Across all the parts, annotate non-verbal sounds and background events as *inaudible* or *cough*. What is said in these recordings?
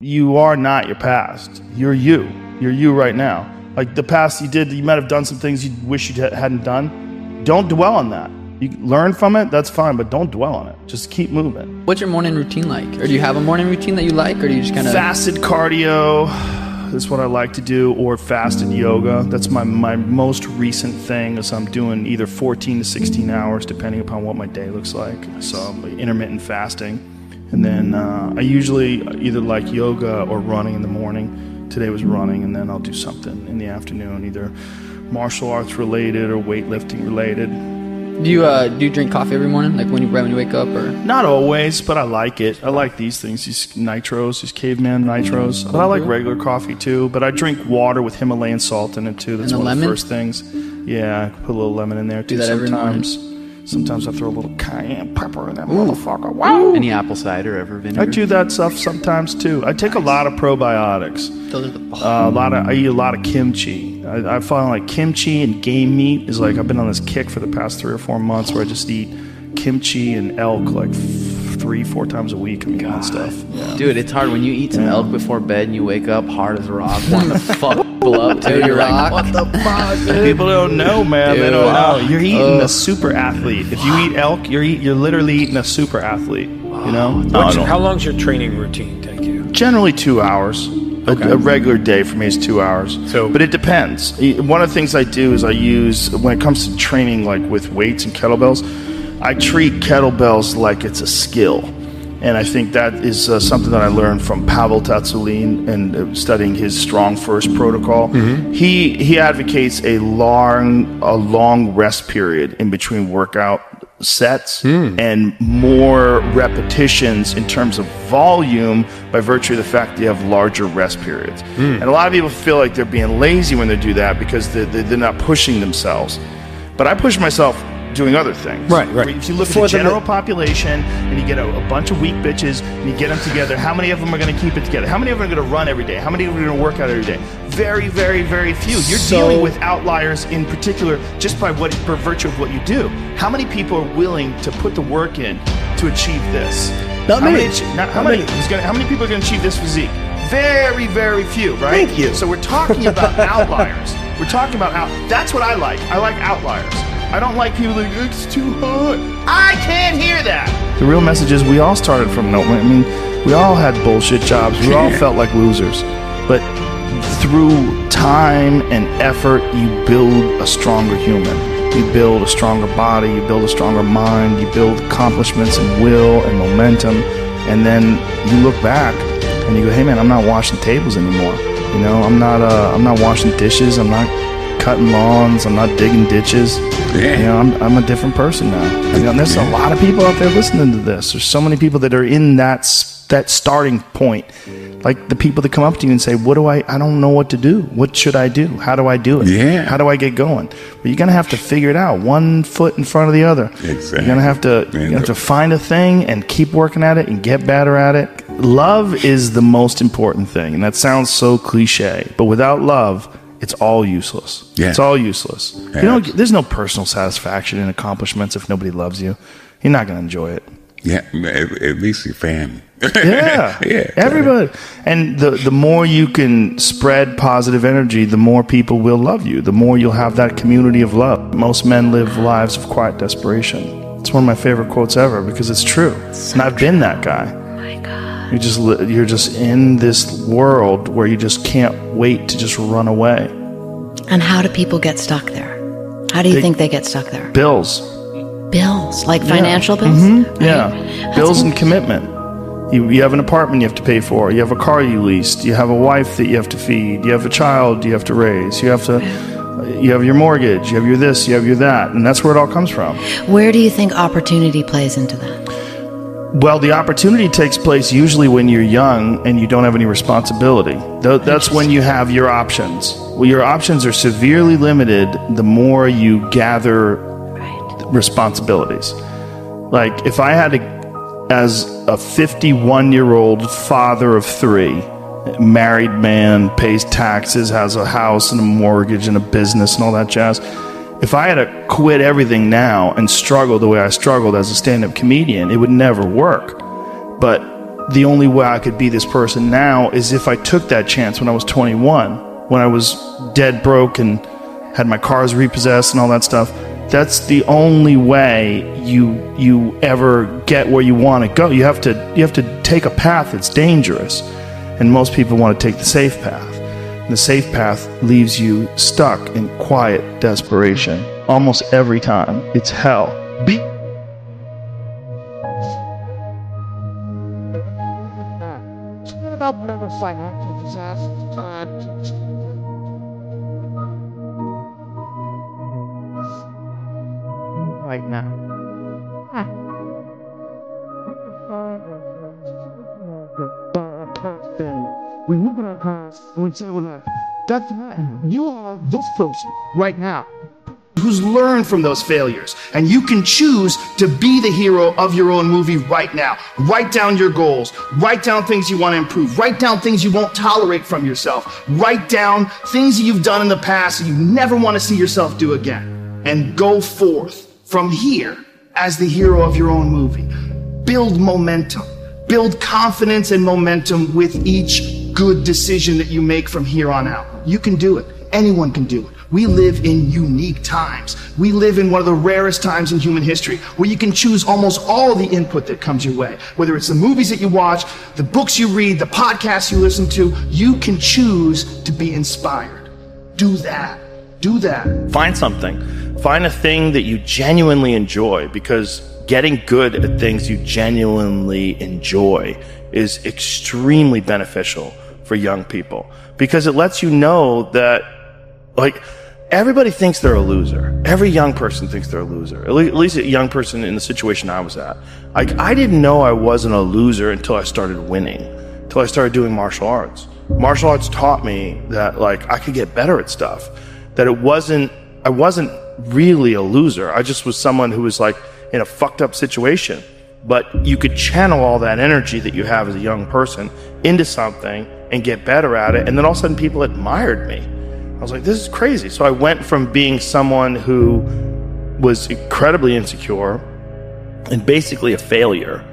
You are not your past. You're you. You're you right now. Like the past you did, you might have done some things you wish you hadn't done. Don't dwell on that. You learn from it, that's fine, but don't dwell on it. Just keep moving. What's your morning routine like? Or do you have a morning routine that you like, or do you just kind of Fasted cardio *sighs* is what I like to do, or fasted yoga. That's my, my most recent thing. Is I'm doing either 14 to 16 hours, depending upon what my day looks like. So intermittent fasting. And then uh, I usually either like yoga or running in the morning. Today was running, and then I'll do something in the afternoon, either martial arts related or weightlifting related. Do you uh, do you drink coffee every morning, like when you right when you wake up, or Not always, but I like it. I like these things, these nitros, these caveman nitros. But I like regular coffee too. But I drink water with Himalayan salt in it too. That's one of the first things. Yeah, I put a little lemon in there too. that every morning? Sometimes. Sometimes I throw a little cayenne pepper in that motherfucker. Wow. Any apple cider ever vinegar? I do that stuff sometimes too. I take a lot of probiotics. those are the Uh, a lot of I eat a lot of kimchi. I, I find like kimchi and game meat is like I've been on this kick for the past three or four months where I just eat kimchi and elk like f- three, four times a week I and God. stuff. Yeah. Dude, it's hard when you eat some elk before bed and you wake up hard as a rock, wanting to fuck people up. Dude, Dirty you're like, what the fuck, dude? People don't know, man. they don't know. You're eating a super athlete. If you eat elk, you're eat, you're literally eating a super athlete. You know. What's- how long's your training routine take you? Generally two hours. A, a regular day for me is two hours. So- but it depends. One of the things I do is I use when it comes to training, like with weights and kettlebells, I treat kettlebells like it's a skill, and I think that is uh, something that I learned from Pavel Tsatsouline and uh, studying his Strong First protocol. He he advocates a long a long rest period in between workout sets and more repetitions in terms of volume by virtue of the fact that you have larger rest periods. And a lot of people feel like they're being lazy when they do that because they're they're not pushing themselves. But I push myself doing other things. Right, right. If you look For at the the- general population and you get a, a bunch of weak bitches and you get them together, how many of them are going to keep it together? How many of them are going to run every day? How many of them are going to work out every day? Very, very, very few. You're So- dealing with outliers in particular just by what by virtue of what you do. How many people are willing to put the work in to achieve this? Not how many. Many, not, how Not many? many. gonna- how many people are going to achieve this physique? Very, very few, right? Thank you. So we're talking about *laughs* outliers. We're talking about out. That's what I like. I like outliers. I don't like people like it's too hot. I can't hear that. The real message is we all started from no. I mean, we all had bullshit jobs. We all *laughs* felt like losers, but through time and effort, you build a stronger human. You build a stronger body. You build a stronger mind. You build accomplishments and will and momentum, and then you look back and you go, "Hey, man, I'm not washing tables anymore. You know, I'm not. Uh, I'm not washing dishes. I'm not cutting lawns. I'm not digging ditches. You know, I'm, I'm a different person now. You know, and there's a lot of people out there listening to this. There's so many people that are in that that starting point. Like the people that come up to you and say, "What do I? I don't know what to do. What should I do? How do I do it? Yeah. How do I get going?" But you're gonna have to figure it out, one foot in front of the other. Exactly. You're gonna have to you have to find a thing and keep working at it and get better at it. Love is the most important thing, and that sounds so cliche, but without love, it's all useless. Yeah. It's all useless. You Yeah. don't, there's no personal satisfaction in accomplishments if nobody loves you. You're not going to enjoy it. Yeah, at, at least your family. Yeah, *laughs* yeah. *laughs* Everybody, and the the more you can spread positive energy, the more people will love you. The more you'll have that community of love. Most men live lives of quiet desperation. It's one of my favorite quotes ever because it's true, and I've been that guy. You're just you're just in this world where you just can't wait to just run away. And how do people get stuck there? How do you They- think they get stuck there? Bills, Bills, like financial bills? Mhm, Right? Yeah, That's bills and commitment. You, you have an apartment you have to pay for. You have a car you leased. You have a wife that you have to feed. You have a child you have to raise. You have to. You have your mortgage. You have your this. You have your that, and that's where it all comes from. Where do you think opportunity plays into that? Well, the opportunity takes place usually when you're young and you don't have any responsibility. Th- That's when you have your options. Well, your options are severely limited the more you gather Right. responsibilities. Like if I had to, as a 51 year old father of three, married man, pays taxes, has a house and a mortgage and a business and all that jazz. If I had to quit everything now and struggle the way I struggled as a stand up comedian, it would never work. But the only way I could be this person now is if I took that chance when I was 21, when I was dead broke and had my cars repossessed and all that stuff. That's the only way you you ever get where you want to go. You have to you have to take a path that's dangerous, and most people want to take the safe path. The safe path leaves you stuck in quiet desperation almost every time. It's hell. Be Right now. We look at our cars and we say, well, uh, that's not, You are this person right now. who's learned from those failures. And you can choose to be the hero of your own movie right now. Write down your goals. Write down things you want to improve. Write down things you won't tolerate from yourself. Write down things that you've done in the past that you never want to see yourself do again. And go forth from here as the hero of your own movie. Build momentum. Build confidence and momentum with each good decision that you make from here on out. You can do it. Anyone can do it. We live in unique times. We live in one of the rarest times in human history where you can choose almost all the input that comes your way. Whether it's the movies that you watch, the books you read, the podcasts you listen to, you can choose to be inspired. Do that. Do that. Find something. Find a thing that you genuinely enjoy because getting good at things you genuinely enjoy is extremely beneficial for young people because it lets you know that like everybody thinks they're a loser. Every young person thinks they're a loser. At least a young person in the situation I was at. Like I didn't know I wasn't a loser until I started winning. Until I started doing martial arts. Martial arts taught me that like I could get better at stuff. That it wasn't I wasn't really a loser. I just was someone who was like in a fucked up situation. But you could channel all that energy that you have as a young person into something and get better at it. And then all of a sudden people admired me. I was like, this is crazy. So I went from being someone who was incredibly insecure and basically a failure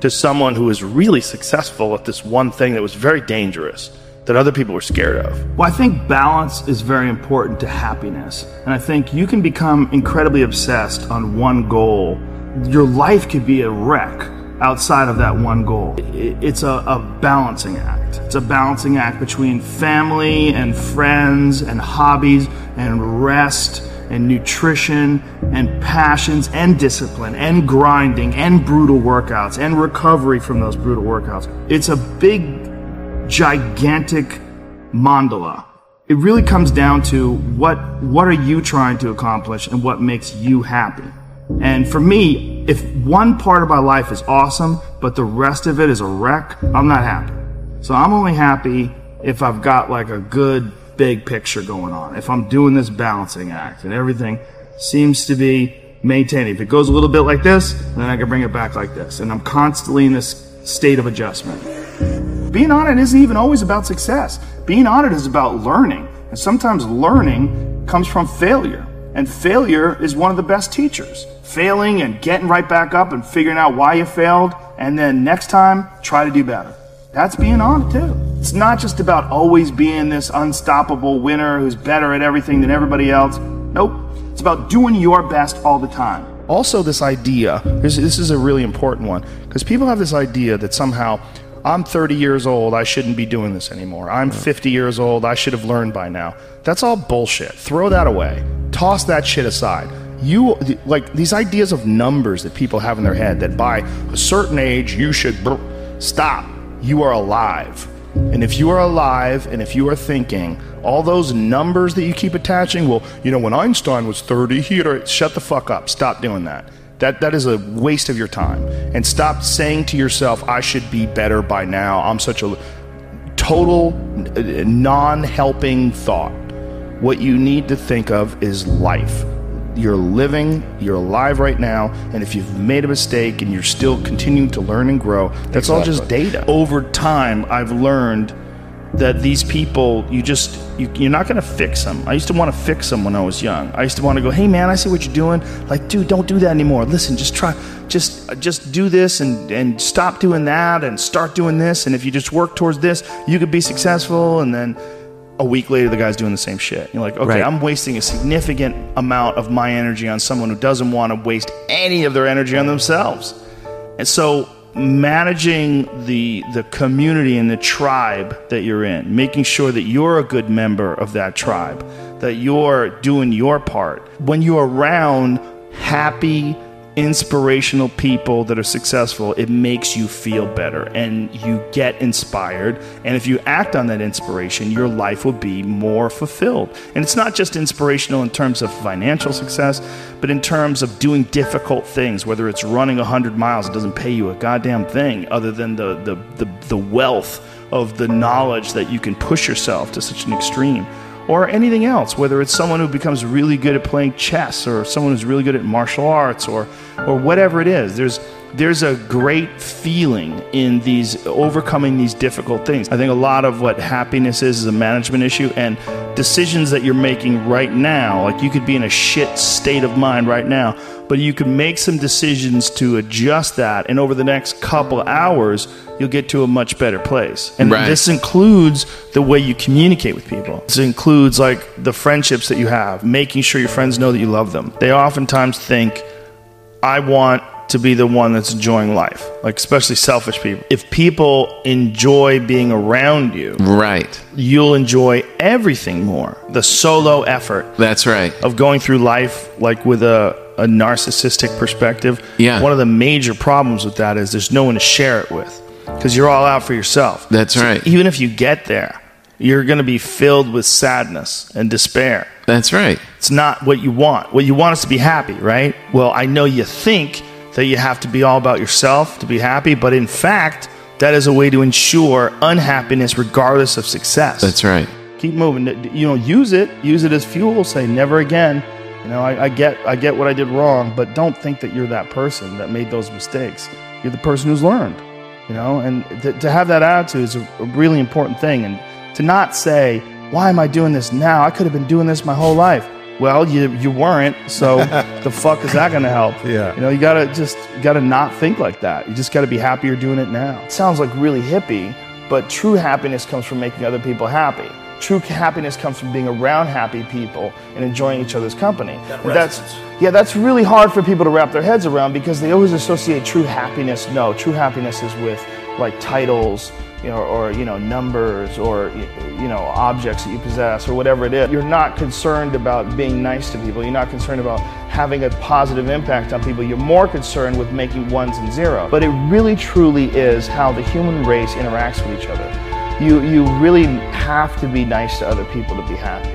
to someone who was really successful at this one thing that was very dangerous that other people were scared of. Well, I think balance is very important to happiness. And I think you can become incredibly obsessed on one goal. Your life could be a wreck outside of that one goal. It's a, a balancing act. It's a balancing act between family and friends and hobbies and rest and nutrition and passions and discipline and grinding and brutal workouts and recovery from those brutal workouts. It's a big gigantic mandala. It really comes down to what what are you trying to accomplish and what makes you happy. And for me, if one part of my life is awesome, but the rest of it is a wreck, I'm not happy. So I'm only happy if I've got like a good big picture going on. If I'm doing this balancing act and everything seems to be maintained. If it goes a little bit like this, then I can bring it back like this. And I'm constantly in this state of adjustment. Being on it isn't even always about success. Being on it is about learning. And sometimes learning comes from failure. And failure is one of the best teachers. Failing and getting right back up and figuring out why you failed, and then next time, try to do better. That's being on it too. It's not just about always being this unstoppable winner who's better at everything than everybody else. Nope. It's about doing your best all the time. Also, this idea this, this is a really important one because people have this idea that somehow I'm 30 years old, I shouldn't be doing this anymore. I'm 50 years old, I should have learned by now. That's all bullshit. Throw that away. Toss that shit aside. You like these ideas of numbers that people have in their head that by a certain age you should br- stop. You are alive. And if you are alive and if you are thinking, all those numbers that you keep attaching, well, you know, when Einstein was 30, he had shut the fuck up. Stop doing that. That that is a waste of your time. And stop saying to yourself, I should be better by now. I'm such a total uh, non-helping thought. What you need to think of is life. You're living, you're alive right now, and if you've made a mistake and you're still continuing to learn and grow, that's all just data. Over time, I've learned that these people you just you, you're not going to fix them. I used to want to fix them when i was young. I used to want to go hey man i see what you're doing. Like dude don't do that anymore. Listen just try just just do this and and stop doing that and start doing this. And if you just work towards this you could be successful. And then a week later the guy's doing the same shit. You're like okay Right. i'm wasting a significant amount of my energy on someone who doesn't want to waste any of their energy on themselves. And so managing the the community and the tribe that you're in, making sure that you're a good member of that tribe, that you're doing your part. When you're around happy, inspirational people that are successful, it makes you feel better and you get inspired. And if you act on that inspiration, your life will be more fulfilled. And it's not just inspirational in terms of financial success, but in terms of doing difficult things, whether it's running 100 miles, it doesn't pay you a goddamn thing other than the, the, the, the wealth of the knowledge that you can push yourself to such an extreme or anything else, whether it's someone who becomes really good at playing chess or someone who's really good at martial arts or or whatever it is. There's there's a great feeling in these overcoming these difficult things. I think a lot of what happiness is is a management issue and decisions that you're making right now, like you could be in a shit state of mind right now, but you can make some decisions to adjust that and over the next couple hours you'll get to a much better place. And Right. this includes the way you communicate with people. This includes like the friendships that you have, making sure your friends know that you love them. They oftentimes think, I want to be the one that's enjoying life, like especially selfish people. If people enjoy being around you, Right. you'll enjoy everything more. The solo effort That's right. of going through life like with a, a narcissistic perspective. Yeah. One of the major problems with that is there's no one to share it with because you're all out for yourself. That's right. Even if you get there, you're going to be filled with sadness and despair. That's right. It's not what you want. What you want is to be happy, right? Well, I know you think that you have to be all about yourself to be happy, but in fact, that is a way to ensure unhappiness regardless of success That's right. keep moving. You know, use it. Use it as fuel. Say never again. You know, I, I get I get what I did wrong, but don't think that you're that person that made those mistakes. You're the person who's learned. You know, and th- to have that attitude is a, a really important thing. And to not say, "Why am I doing this now? I could have been doing this my whole life." Well, you you weren't. So *laughs* the fuck is that going to help? Yeah. You know, you gotta just gotta not think like that. You just gotta be happy you're doing it now. It sounds like really hippie, but true happiness comes from making other people happy. True happiness comes from being around happy people and enjoying each other's company. And that's yeah, that's really hard for people to wrap their heads around because they always associate true happiness. No, true happiness is with like titles, you know, or you know, numbers, or you know, objects that you possess, or whatever it is. You're not concerned about being nice to people. You're not concerned about having a positive impact on people. You're more concerned with making ones and zeros. But it really, truly is how the human race interacts with each other. You you really have to be nice to other people to be happy.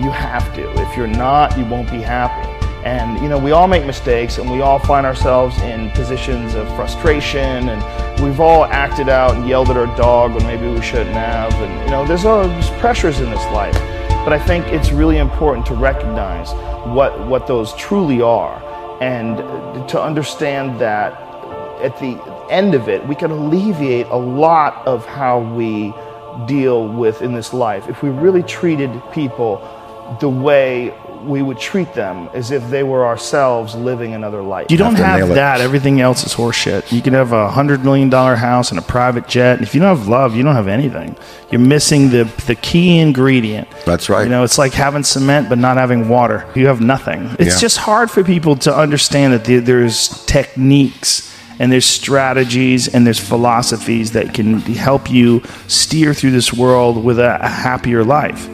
You have to. If you're not, you won't be happy. And you know, we all make mistakes and we all find ourselves in positions of frustration and we've all acted out and yelled at our dog when maybe we shouldn't have. And you know, there's all there's pressures in this life. But I think it's really important to recognize what what those truly are and to understand that at the end of it, we can alleviate a lot of how we deal with in this life if we really treated people the way we would treat them as if they were ourselves living another life. You don't Have have that. Everything else is horseshit. You can have a hundred million dollar house and a private jet. And if you don't have love, you don't have anything. You're missing the the key ingredient. That's right. You know, it's like having cement but not having water. You have nothing. It's Yeah. just hard for people to understand that there's techniques and there's strategies and there's philosophies that can help you steer through this world with a, a happier life.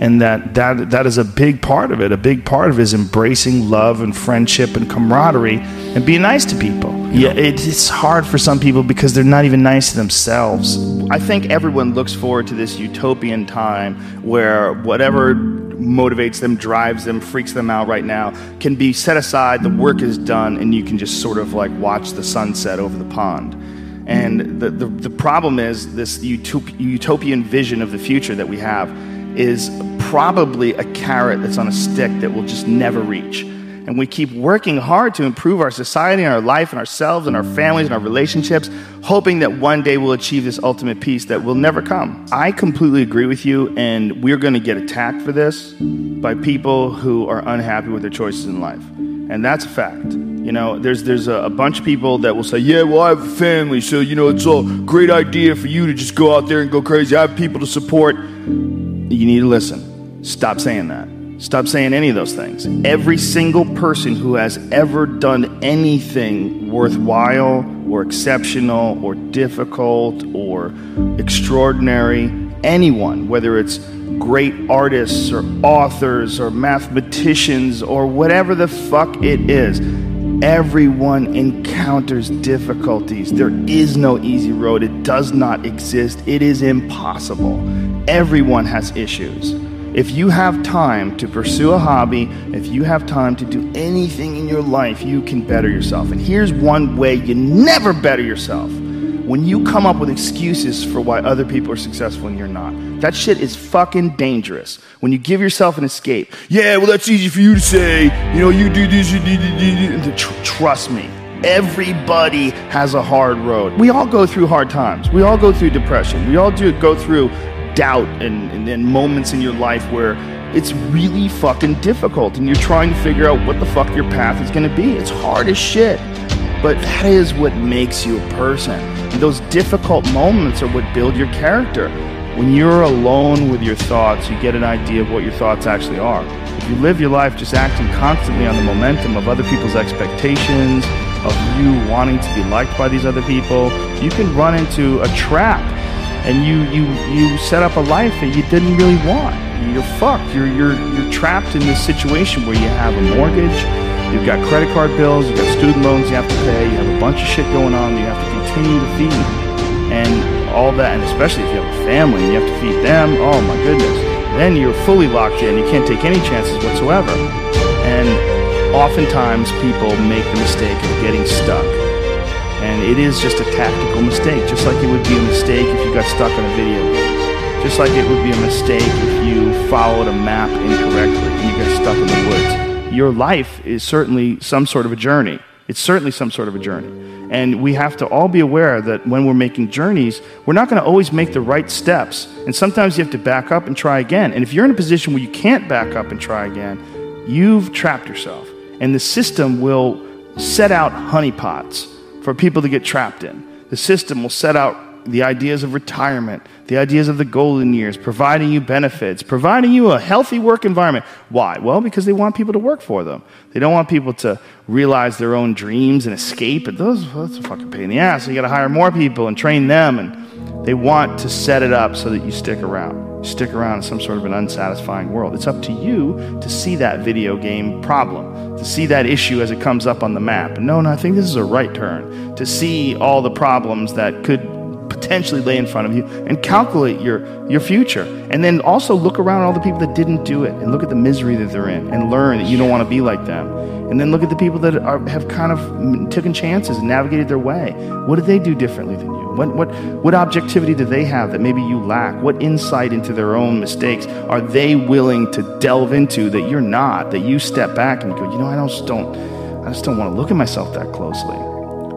And that, that that is a big part of it. A big part of it is embracing love and friendship and camaraderie and being nice to people. Yeah, it, it's hard for some people because they're not even nice to themselves. I think everyone looks forward to this utopian time where whatever motivates them, drives them, freaks them out right now can be set aside, the work is done, and you can just sort of like watch the sunset over the pond. And the, the, the problem is this utop- utopian vision of the future that we have is probably a carrot that's on a stick that we'll just never reach. and we keep working hard to improve our society and our life and ourselves and our families and our relationships, hoping that one day we'll achieve this ultimate peace that will never come. I completely agree with you, and we're going to get attacked for this by people who are unhappy with their choices in life. And that's a fact. You know, there's there's a, a bunch of people that will say, "Yeah, well, I have a family, so you know, it's a great idea for you to just go out there and go crazy. I have people to support." You need to listen. Stop saying that. Stop saying any of those things. Every single person who has ever done anything worthwhile or exceptional or difficult or extraordinary, anyone, whether it's great artists or authors or mathematicians or whatever the fuck it is, everyone encounters difficulties. There is no easy road, it does not exist, it is impossible. Everyone has issues. If you have time to pursue a hobby, if you have time to do anything in your life, you can better yourself. And here's one way you never better yourself when you come up with excuses for why other people are successful and you're not. That shit is fucking dangerous. When you give yourself an escape, yeah, well, that's easy for you to say. You know, you do this, you do this. Tr- trust me. Everybody has a hard road. We all go through hard times. We all go through depression. We all do go through doubt and, and, and moments in your life where it's really fucking difficult and you're trying to figure out what the fuck your path is to be. It's hard as shit. But that is what makes you a person. And those difficult moments are what build your character. When you're alone with your thoughts, you get an idea of what your thoughts actually are. If you live your life just acting constantly on the momentum of other people's expectations, of you wanting to be liked by these other people, you can run into a trap and you you you set up a life that you didn't really want. You're fucked. You're you're you're trapped in this situation where you have a mortgage, you've got credit card bills, you've got student loans you have to pay, you have a bunch of shit going on you have to continue to feed, and all that, and especially if you have a family and you have to feed them. Oh my goodness. Then you're fully locked in. You can't take any chances whatsoever. And oftentimes people make the mistake of getting stuck and it is just a tactical mistake, just like it would be a mistake if you got stuck on a video game. Just like it would be a mistake if you followed a map incorrectly and you got stuck in the woods. Your life is certainly some sort of a journey. It's certainly some sort of a journey. And we have to all be aware that when we're making journeys, we're not going to always make the right steps. And sometimes you have to back up and try again. And if you're in a position where you can't back up and try again, you've trapped yourself. And the system will set out honeypots for people to get trapped in. The system will set out the ideas of retirement, the ideas of the golden years, providing you benefits, providing you a healthy work environment. Why? Well, because they want people to work for them. They don't want people to realize their own dreams and escape. And those, that's a fucking pain in the ass. So you got to hire more people and train them. And they want to set it up so that you stick around. Stick around in some sort of an unsatisfying world. It's up to you to see that video game problem, to see that issue as it comes up on the map. No, no, I think this is a right turn. To see all the problems that could potentially lay in front of you and calculate your, your future. And then also look around all the people that didn't do it and look at the misery that they're in and learn that you don't want to be like them. And then look at the people that are, have kind of taken chances and navigated their way. What did they do differently than you? What, what, what objectivity do they have that maybe you lack? What insight into their own mistakes are they willing to delve into that you're not? That you step back and you go, you know, I just don't, I just don't want to look at myself that closely.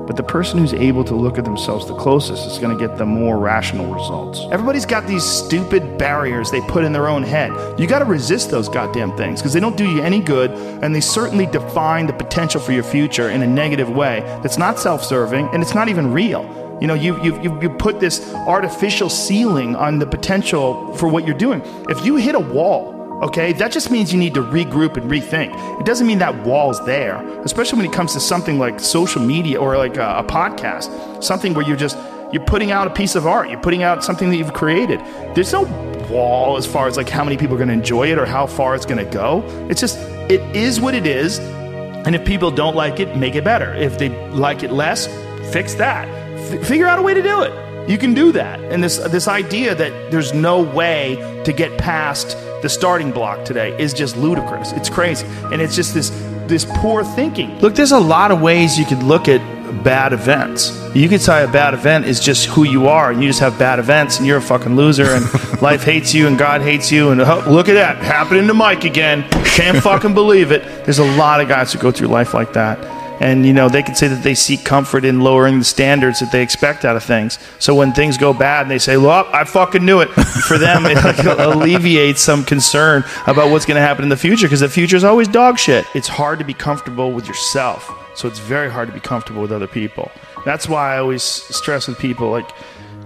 But the person who's able to look at themselves the closest is going to get the more rational results. Everybody's got these stupid barriers they put in their own head. You got to resist those goddamn things because they don't do you any good and they certainly define the potential for your future in a negative way that's not self serving and it's not even real. You know, you, you, you, you put this artificial ceiling on the potential for what you're doing. If you hit a wall, okay, that just means you need to regroup and rethink. It doesn't mean that wall's there, especially when it comes to something like social media or like a, a podcast, something where you're just you're putting out a piece of art, you're putting out something that you've created. There's no wall as far as like how many people are going to enjoy it or how far it's going to go. It's just it is what it is, and if people don't like it, make it better. If they like it less, fix that. F- figure out a way to do it. You can do that. And this this idea that there's no way to get past the starting block today is just ludicrous. It's crazy. And it's just this this poor thinking. Look, there's a lot of ways you could look at bad events. You could say a bad event is just who you are, and you just have bad events, and you're a fucking loser, and *laughs* life hates you, and God hates you, and oh, look at that happening to Mike again. Can't fucking believe it. There's a lot of guys who go through life like that. And you know they can say that they seek comfort in lowering the standards that they expect out of things. So when things go bad, and they say, "Well, I fucking knew it." For them, it like *laughs* alleviates some concern about what's going to happen in the future because the future is always dog shit. It's hard to be comfortable with yourself, so it's very hard to be comfortable with other people. That's why I always stress with people like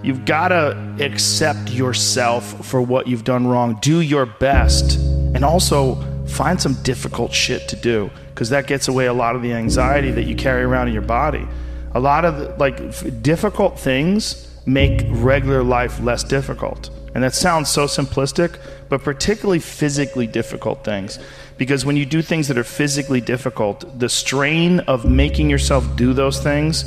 you've got to accept yourself for what you've done wrong. Do your best, and also find some difficult shit to do because that gets away a lot of the anxiety that you carry around in your body. A lot of the, like difficult things make regular life less difficult. And that sounds so simplistic, but particularly physically difficult things. Because when you do things that are physically difficult, the strain of making yourself do those things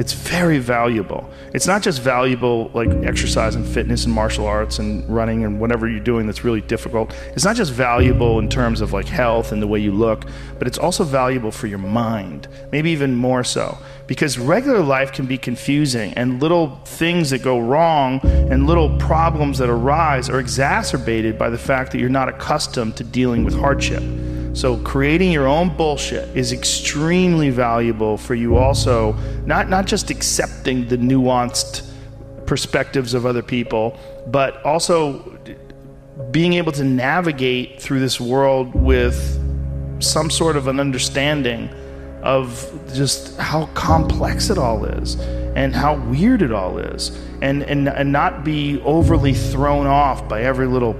it's very valuable. It's not just valuable like exercise and fitness and martial arts and running and whatever you're doing that's really difficult. It's not just valuable in terms of like health and the way you look, but it's also valuable for your mind, maybe even more so. Because regular life can be confusing and little things that go wrong and little problems that arise are exacerbated by the fact that you're not accustomed to dealing with hardship. So creating your own bullshit is extremely valuable for you also, not not just accepting the nuanced perspectives of other people, but also being able to navigate through this world with some sort of an understanding of just how complex it all is and how weird it all is and, and, and not be overly thrown off by every little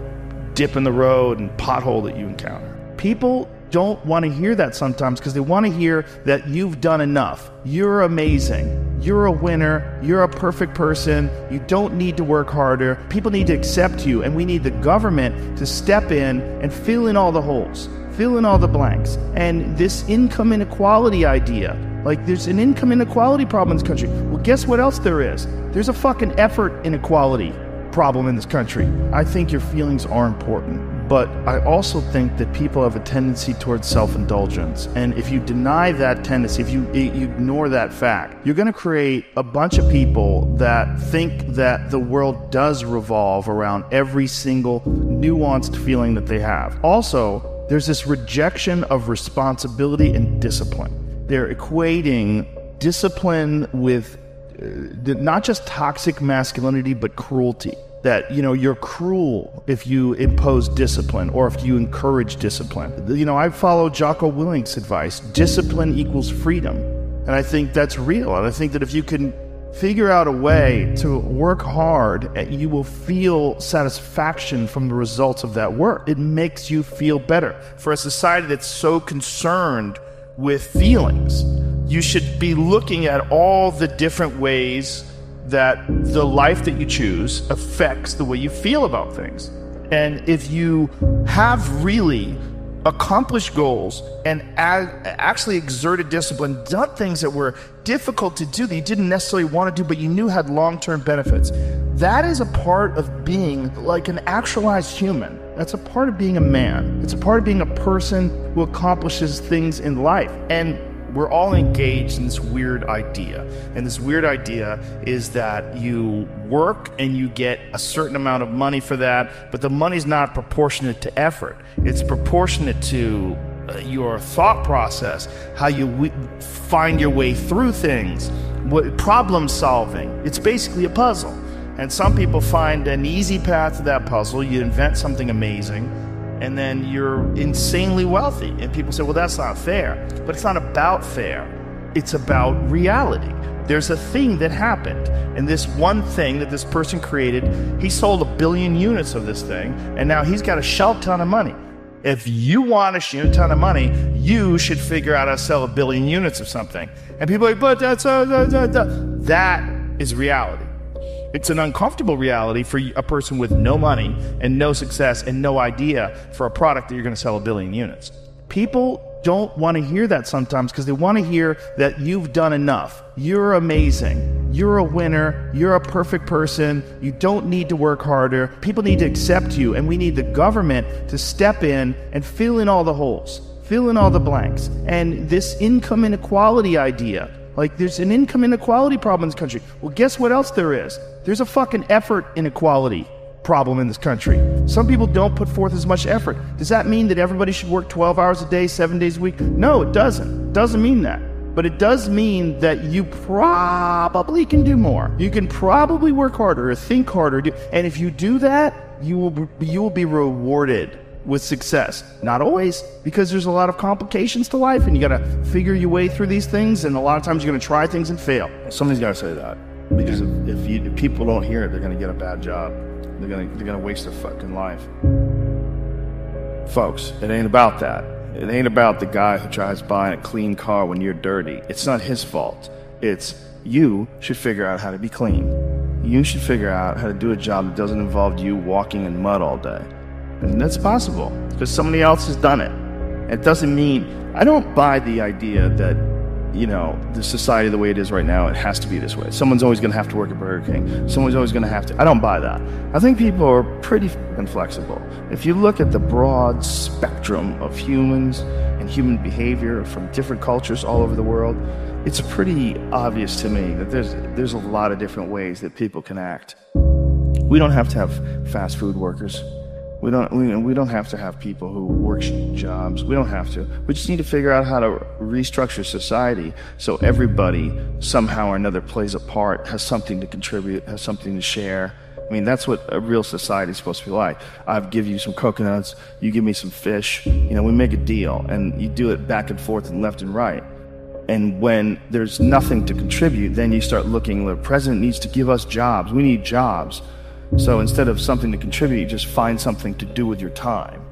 dip in the road and pothole that you encounter. People don't want to hear that sometimes because they want to hear that you've done enough. You're amazing. You're a winner. You're a perfect person. You don't need to work harder. People need to accept you, and we need the government to step in and fill in all the holes, fill in all the blanks. And this income inequality idea like, there's an income inequality problem in this country. Well, guess what else there is? There's a fucking effort inequality problem in this country. I think your feelings are important, but I also think that people have a tendency towards self indulgence. And if you deny that tendency, if you, you ignore that fact, you're going to create a bunch of people that think that the world does revolve around every single nuanced feeling that they have. Also, there's this rejection of responsibility and discipline. They're equating discipline with uh, not just toxic masculinity, but cruelty. That, you know, you're cruel if you impose discipline or if you encourage discipline. You know, I follow Jocko Willink's advice discipline equals freedom. And I think that's real. And I think that if you can figure out a way to work hard, eh, you will feel satisfaction from the results of that work. It makes you feel better. For a society that's so concerned with feelings, you should be looking at all the different ways that the life that you choose affects the way you feel about things. And if you have really accomplished goals and actually exerted discipline, done things that were difficult to do that you didn't necessarily want to do, but you knew had long term benefits, that is a part of being like an actualized human. That's a part of being a man. It's a part of being a person who accomplishes things in life. And we're all engaged in this weird idea. And this weird idea is that you work and you get a certain amount of money for that, but the money's not proportionate to effort. It's proportionate to uh, your thought process, how you w- find your way through things, what problem solving. It's basically a puzzle. And some people find an easy path to that puzzle. You invent something amazing and then you're insanely wealthy. And people say, well, that's not fair. But it's not about fair, it's about reality. There's a thing that happened. And this one thing that this person created, he sold a billion units of this thing, and now he's got a shell ton of money. If you want a shit ton of money, you should figure out how to sell a billion units of something. And people are like, but that's uh, uh, uh, that is reality. It's an uncomfortable reality for a person with no money and no success and no idea for a product that you're going to sell a billion units. People don't want to hear that sometimes because they want to hear that you've done enough. You're amazing. You're a winner. You're a perfect person. You don't need to work harder. People need to accept you, and we need the government to step in and fill in all the holes, fill in all the blanks. And this income inequality idea Like, there's an income inequality problem in this country. Well, guess what else there is? There's a fucking effort inequality problem in this country. Some people don't put forth as much effort. Does that mean that everybody should work 12 hours a day, seven days a week? No, it doesn't. It doesn't mean that. But it does mean that you probably can do more. You can probably work harder or think harder. And if you do that, you will you will be rewarded with success. Not always, because there's a lot of complications to life, and you got to figure your way through these things. And a lot of times you're going to try things and fail. Somebody's got to say that because if, if, you, if people don't hear it, they're going to get a bad job. They're going to they're going to waste their fucking life. Folks, it ain't about that. It ain't about the guy who tries buying a clean car when you're dirty. It's not his fault. It's you should figure out how to be clean. You should figure out how to do a job that doesn't involve you walking in mud all day. And that's possible because somebody else has done it. It doesn't mean I don't buy the idea that you know the society the way it is right now it has to be this way. Someone's always going to have to work at Burger King. Someone's always going to have to. I don't buy that. I think people are pretty flexible. If you look at the broad spectrum of humans and human behavior from different cultures all over the world, it's pretty obvious to me that there's there's a lot of different ways that people can act. We don't have to have fast food workers. We don't, we, we don't have to have people who work jobs. We don't have to. We just need to figure out how to restructure society so everybody somehow or another plays a part, has something to contribute, has something to share. I mean, that's what a real society is supposed to be like. I give you some coconuts, you give me some fish. You know, we make a deal, and you do it back and forth and left and right. And when there's nothing to contribute, then you start looking, the president needs to give us jobs. We need jobs. So instead of something to contribute, you just find something to do with your time.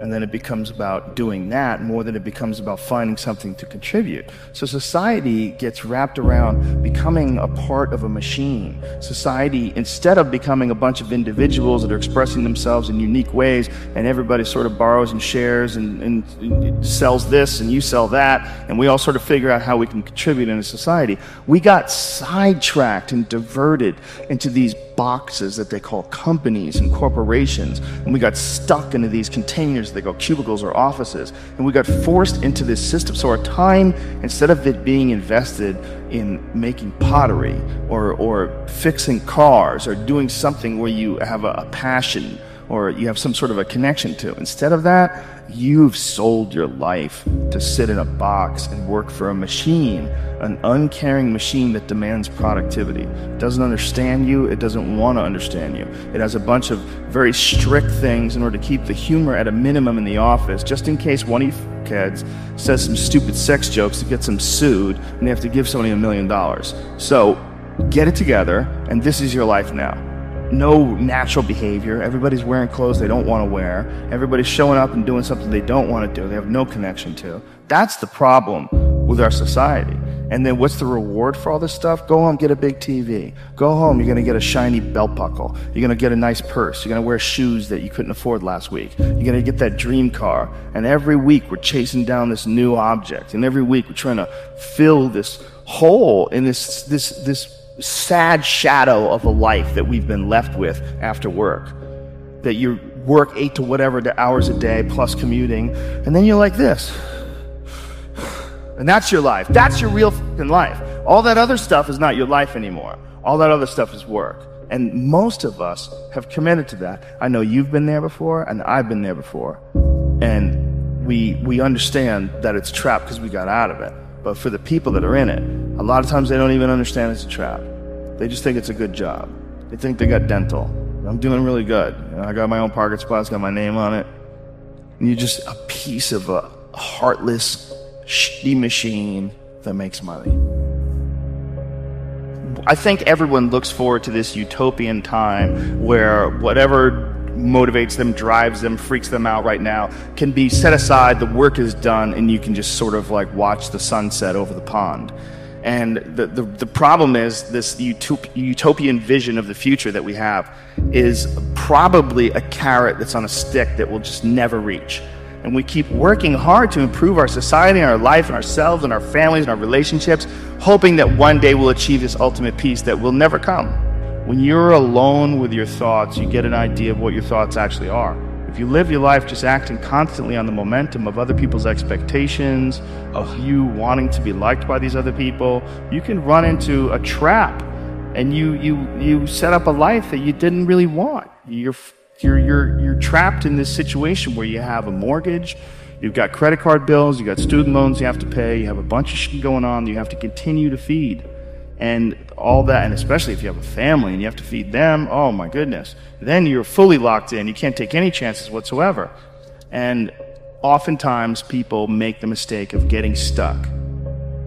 And then it becomes about doing that more than it becomes about finding something to contribute. So society gets wrapped around becoming a part of a machine. Society, instead of becoming a bunch of individuals that are expressing themselves in unique ways, and everybody sort of borrows and shares and, and, and sells this and you sell that, and we all sort of figure out how we can contribute in a society, we got sidetracked and diverted into these boxes that they call companies and corporations. And we got stuck into these containers they call cubicles or offices. And we got forced into this system. So our time, instead of it being invested in making pottery or, or fixing cars or doing something where you have a, a passion or you have some sort of a connection to, instead of that, you've sold your life to sit in a box and work for a machine, an uncaring machine that demands productivity. It doesn't understand you, it doesn't want to understand you. It has a bunch of very strict things in order to keep the humor at a minimum in the office, just in case one of you kids says some stupid sex jokes that gets them sued and they have to give somebody a million dollars. So get it together, and this is your life now no natural behavior. Everybody's wearing clothes they don't want to wear. Everybody's showing up and doing something they don't want to do. They have no connection to. That's the problem with our society. And then what's the reward for all this stuff? Go home, get a big TV. Go home, you're going to get a shiny belt buckle. You're going to get a nice purse. You're going to wear shoes that you couldn't afford last week. You're going to get that dream car. And every week we're chasing down this new object. And every week we're trying to fill this hole in this, this, this sad shadow of a life that we've been left with after work. That you work eight to whatever hours a day plus commuting, and then you're like this. And that's your life. That's your real fucking life. All that other stuff is not your life anymore. All that other stuff is work. And most of us have committed to that. I know you've been there before, and I've been there before. And we, we understand that it's trapped because we got out of it. But for the people that are in it, a lot of times they don't even understand it's a trap. They just think it's a good job. They think they got dental. I'm doing really good. You know, I got my own parking spot, it's got my name on it. And you're just a piece of a heartless, shitty machine that makes money. I think everyone looks forward to this utopian time where whatever motivates them, drives them, freaks them out right now can be set aside, the work is done, and you can just sort of like watch the sunset over the pond. And the, the, the problem is this utop- utopian vision of the future that we have is probably a carrot that's on a stick that we'll just never reach. And we keep working hard to improve our society and our life and ourselves and our families and our relationships, hoping that one day we'll achieve this ultimate peace that will never come. When you're alone with your thoughts, you get an idea of what your thoughts actually are. If you live your life just acting constantly on the momentum of other people's expectations, of you wanting to be liked by these other people, you can run into a trap and you you you set up a life that you didn't really want. You're you're you're you're trapped in this situation where you have a mortgage, you've got credit card bills, you've got student loans you have to pay, you have a bunch of shit going on that you have to continue to feed. And all that, and especially if you have a family and you have to feed them, oh my goodness. Then you're fully locked in. You can't take any chances whatsoever. And oftentimes people make the mistake of getting stuck.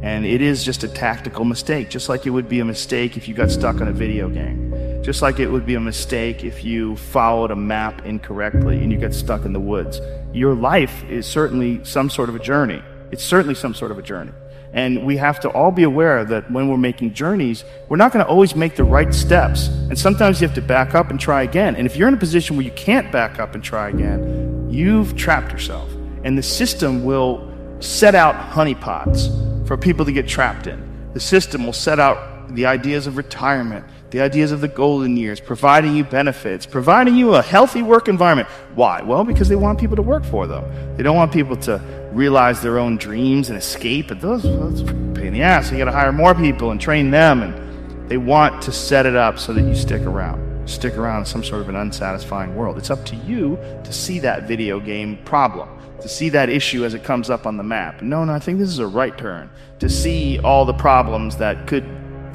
And it is just a tactical mistake, just like it would be a mistake if you got stuck on a video game. Just like it would be a mistake if you followed a map incorrectly and you get stuck in the woods. Your life is certainly some sort of a journey. It's certainly some sort of a journey. And we have to all be aware that when we're making journeys, we're not going to always make the right steps. And sometimes you have to back up and try again. And if you're in a position where you can't back up and try again, you've trapped yourself. And the system will set out honeypots for people to get trapped in. The system will set out the ideas of retirement, the ideas of the golden years, providing you benefits, providing you a healthy work environment. Why? Well, because they want people to work for them. They don't want people to realize their own dreams and escape. And those, those pain in the ass. You got to hire more people and train them. And they want to set it up so that you stick around. Stick around in some sort of an unsatisfying world. It's up to you to see that video game problem, to see that issue as it comes up on the map. No, no, I think this is a right turn. To see all the problems that could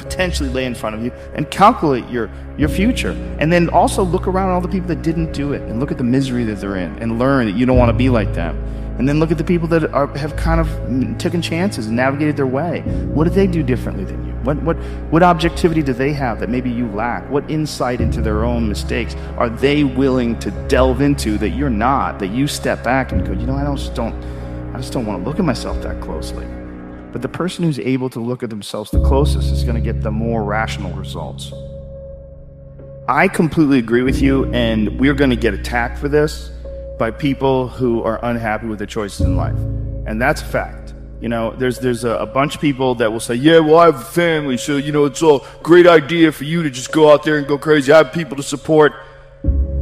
potentially lay in front of you and calculate your, your future. And then also look around all the people that didn't do it and look at the misery that they're in and learn that you don't want to be like them. And then look at the people that are, have kind of taken chances and navigated their way. What did they do differently than you? What, what, what objectivity do they have that maybe you lack? What insight into their own mistakes are they willing to delve into that you're not? That you step back and go, you know, I just don't, I just don't want to look at myself that closely. But the person who's able to look at themselves the closest is going to get the more rational results. I completely agree with you, and we're going to get attacked for this by people who are unhappy with their choices in life. And that's a fact. You know, there's there's a, a, bunch of people that will say, "Yeah, well, I have a family, so you know, it's a great idea for you to just go out there and go crazy. I have people to support."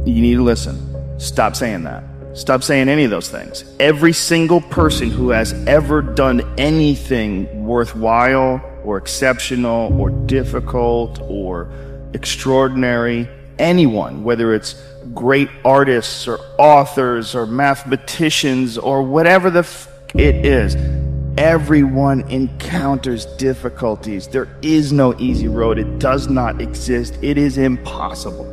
You need to listen. Stop saying that. Stop saying any of those things. Every single person who has ever done anything worthwhile or exceptional or difficult or extraordinary, anyone, whether it's great artists or authors or mathematicians or whatever the f- it is. Everyone encounters difficulties. There is no easy road. It does not exist. It is impossible.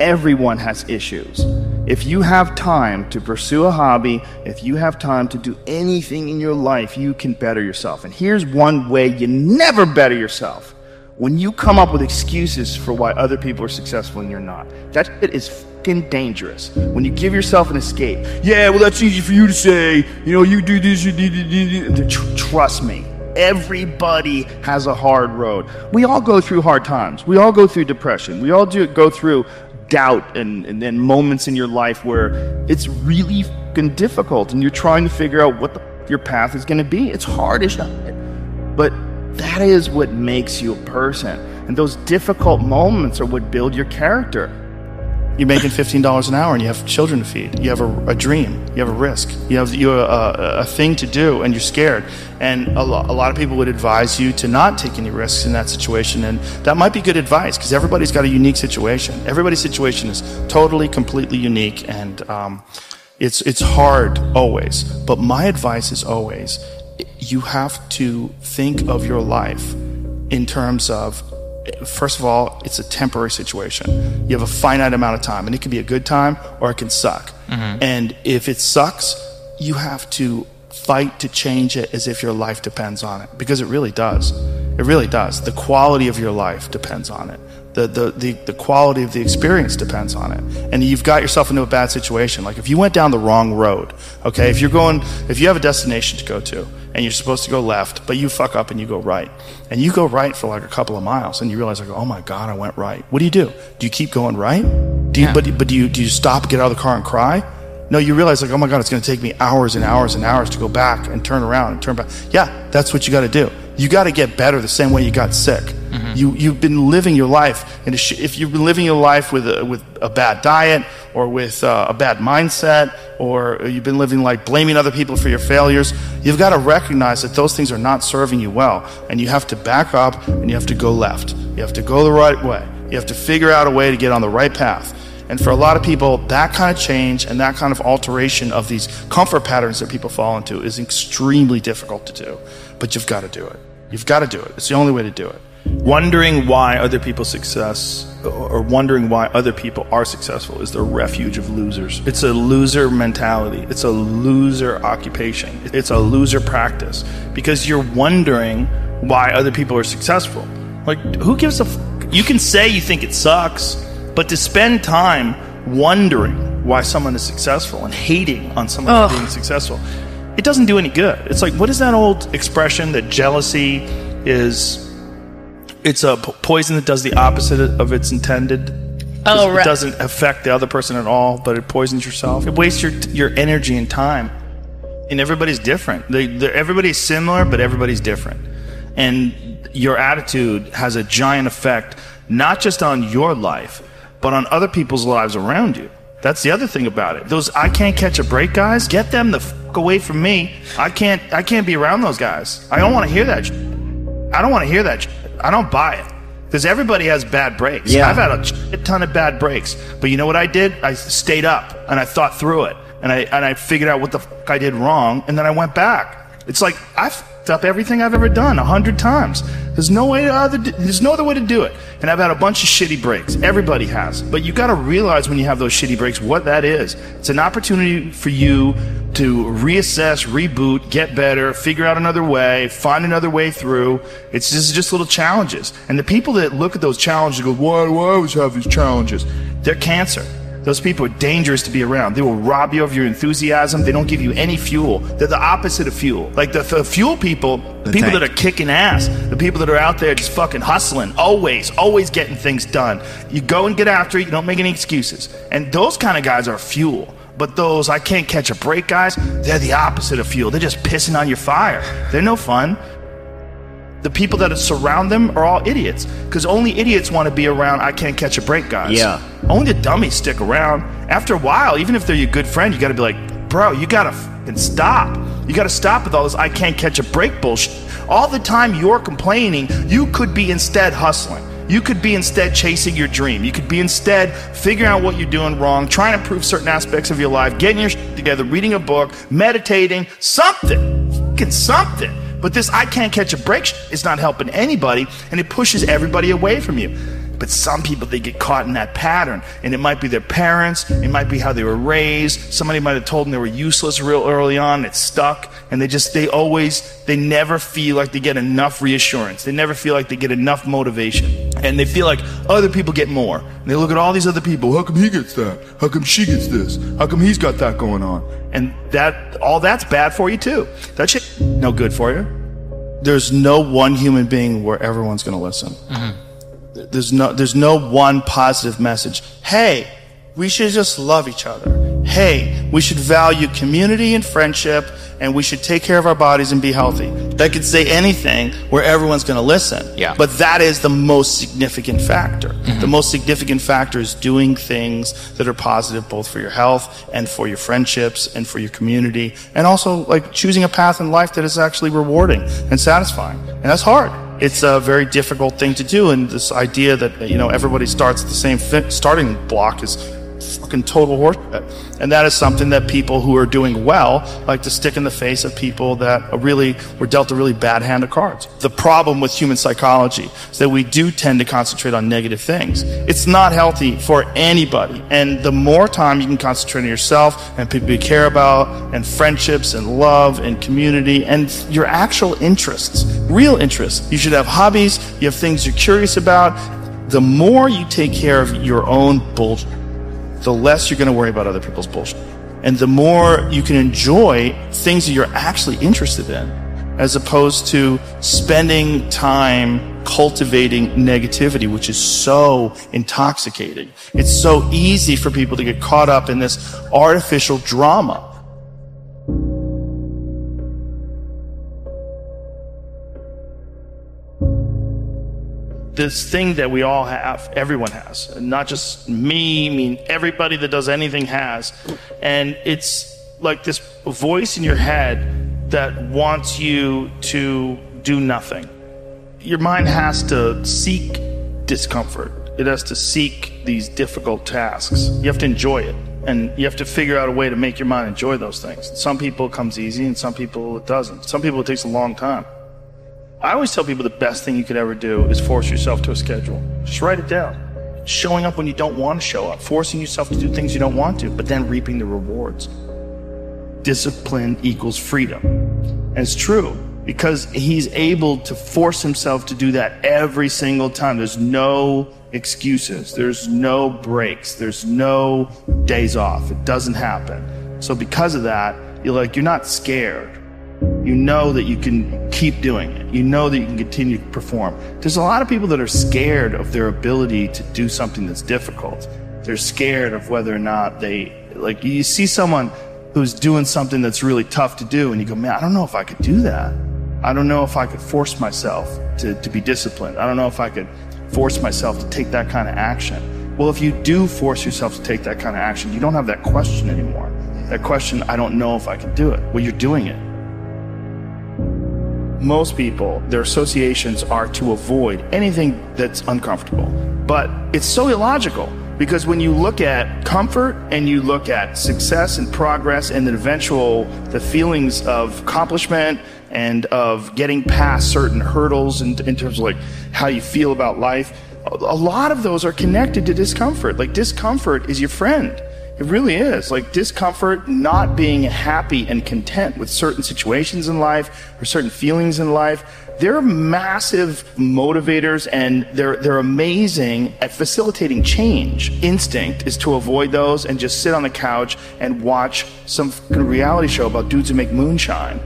Everyone has issues. If you have time to pursue a hobby, if you have time to do anything in your life, you can better yourself. And here's one way you never better yourself when you come up with excuses for why other people are successful and you're not. That shit is fucking dangerous. When you give yourself an escape, yeah, well, that's easy for you to say. You know, you do this, you do this. Trust me. Everybody has a hard road. We all go through hard times. We all go through depression. We all do go through doubt and, and, and moments in your life where it's really fucking difficult and you're trying to figure out what the, your path is going to be. It's hard as shit. But that is what makes you a person. And those difficult moments are what build your character. You're making $15 an hour and you have children to feed. You have a, a dream. You have a risk. You have, you have a, a, thing to do and you're scared. And a, lo- a lot of people would advise you to not take any risks in that situation. And that might be good advice because everybody's got a unique situation. Everybody's situation is totally, completely unique. And um, it's, it's hard always. But my advice is always you have to think of your life in terms of first of all, it's a temporary situation. You have a finite amount of time, and it can be a good time or it can suck. Mm-hmm. And if it sucks, you have to fight to change it as if your life depends on it, because it really does. It really does. The quality of your life depends on it. The, the, the, the quality of the experience depends on it. And you've got yourself into a bad situation. Like if you went down the wrong road, okay, if you're going, if you have a destination to go to, and you're supposed to go left, but you fuck up and you go right. And you go right for like a couple of miles and you realize like, oh my God, I went right. What do you do? Do you keep going right? Do you, yeah. but, but do you, do you stop, get out of the car and cry? No, you realize like, oh my God, it's going to take me hours and hours and hours to go back and turn around and turn back. Yeah, that's what you got to do. You got to get better the same way you got sick. Mm-hmm. You you've been living your life, and if you've been living your life with a, with a bad diet or with uh, a bad mindset, or you've been living like blaming other people for your failures, you've got to recognize that those things are not serving you well, and you have to back up and you have to go left. You have to go the right way. You have to figure out a way to get on the right path. And for a lot of people, that kind of change and that kind of alteration of these comfort patterns that people fall into is extremely difficult to do. But you've got to do it. You've got to do it. It's the only way to do it. Wondering why other people's success or wondering why other people are successful is the refuge of losers. It's a loser mentality. It's a loser occupation. It's a loser practice because you're wondering why other people are successful. Like, who gives a f- You can say you think it sucks, but to spend time wondering why someone is successful and hating on someone Ugh. for being successful, it doesn't do any good. It's like, what is that old expression that jealousy is it's a poison that does the opposite of its intended. Oh, It right. doesn't affect the other person at all, but it poisons yourself. It wastes your your energy and time. And everybody's different. They, everybody's similar, but everybody's different. And your attitude has a giant effect, not just on your life, but on other people's lives around you. That's the other thing about it. Those I can't catch a break guys, get them the fuck away from me. I can't I can't be around those guys. I don't want to hear that. Sh- I don't want to hear that. Sh- I don't buy it. Because everybody has bad breaks. Yeah. I've had a shit ton of bad breaks. But you know what I did? I stayed up and I thought through it. And I, and I figured out what the fuck I did wrong. And then I went back. It's like I fucked up everything I've ever done a hundred times. There's no way other, there's no other way to do it. And I've had a bunch of shitty breaks. Everybody has. But you got to realize when you have those shitty breaks what that is. It's an opportunity for you to reassess, reboot, get better, figure out another way, find another way through. It's just, just little challenges. And the people that look at those challenges and go, why do I always have these challenges? They're cancer. Those people are dangerous to be around. They will rob you of your enthusiasm. They don't give you any fuel. They're the opposite of fuel. Like the, the fuel people, the people tank. that are kicking ass, the people that are out there just fucking hustling, always, always getting things done. You go and get after it. You don't make any excuses. And those kind of guys are fuel. But those I can't catch a break guys, they're the opposite of fuel. They're just pissing on your fire. They're no fun. The people that surround them are all idiots. Because only idiots want to be around I can't catch a break guys. Yeah. Only the dummies stick around. After a while, even if they're your good friend, you got to be like, bro, you got to fucking stop. You got to stop with all this I can't catch a break bullshit. All the time you're complaining, you could be instead hustling. You could be instead chasing your dream. You could be instead figuring out what you're doing wrong, trying to improve certain aspects of your life, getting your shit together, reading a book, meditating, something. Fucking something. But this I can't catch a break is not helping anybody and it pushes everybody away from you. But some people, they get caught in that pattern. And it might be their parents, it might be how they were raised. Somebody might have told them they were useless real early on, it's stuck. And they just, they always, they never feel like they get enough reassurance. They never feel like they get enough motivation. And they feel like other people get more. And they look at all these other people. How come he gets that? How come she gets this? How come he's got that going on? And that, all that's bad for you too. That shit, no good for you. There's no one human being where everyone's going to listen. Mm-hmm. There's no, there's no one positive message. Hey, we should just love each other. Hey, we should value community and friendship, and we should take care of our bodies and be healthy. That could say anything where everyone's going to listen. Yeah. But that is the most significant factor. Mm-hmm. The most significant factor is doing things that are positive both for your health and for your friendships and for your community, and also like choosing a path in life that is actually rewarding and satisfying. And that's hard it's a very difficult thing to do and this idea that you know everybody starts at the same starting block is fucking total horseshit uh, and that is something that people who are doing well like to stick in the face of people that are really were dealt a really bad hand of cards. The problem with human psychology is that we do tend to concentrate on negative things. It's not healthy for anybody and the more time you can concentrate on yourself and people you care about and friendships and love and community and your actual interests real interests you should have hobbies you have things you're curious about the more you take care of your own bullshit the less you're going to worry about other people's bullshit. And the more you can enjoy things that you're actually interested in, as opposed to spending time cultivating negativity, which is so intoxicating. It's so easy for people to get caught up in this artificial drama. This thing that we all have, everyone has, not just me, I mean, everybody that does anything has. And it's like this voice in your head that wants you to do nothing. Your mind has to seek discomfort, it has to seek these difficult tasks. You have to enjoy it. And you have to figure out a way to make your mind enjoy those things. Some people it comes easy, and some people it doesn't. Some people it takes a long time. I always tell people the best thing you could ever do is force yourself to a schedule. Just write it down. Showing up when you don't want to show up, forcing yourself to do things you don't want to, but then reaping the rewards. Discipline equals freedom. And it's true because he's able to force himself to do that every single time. There's no excuses, there's no breaks, there's no days off. It doesn't happen. So, because of that, you're like, you're not scared you know that you can keep doing it. You know that you can continue to perform. There's a lot of people that are scared of their ability to do something that's difficult. They're scared of whether or not they, like, you see someone who's doing something that's really tough to do, and you go, man, I don't know if I could do that. I don't know if I could force myself to, to be disciplined. I don't know if I could force myself to take that kind of action. Well, if you do force yourself to take that kind of action, you don't have that question anymore. That question, I don't know if I can do it. Well, you're doing it most people, their associations are to avoid anything that's uncomfortable. But it's so illogical because when you look at comfort and you look at success and progress and the eventual the feelings of accomplishment and of getting past certain hurdles in, in terms of like how you feel about life, a lot of those are connected to discomfort. Like discomfort is your friend. It really is. Like discomfort, not being happy and content with certain situations in life or certain feelings in life. They're massive motivators and they're, they're amazing at facilitating change. Instinct is to avoid those and just sit on the couch and watch some reality show about dudes who make moonshine.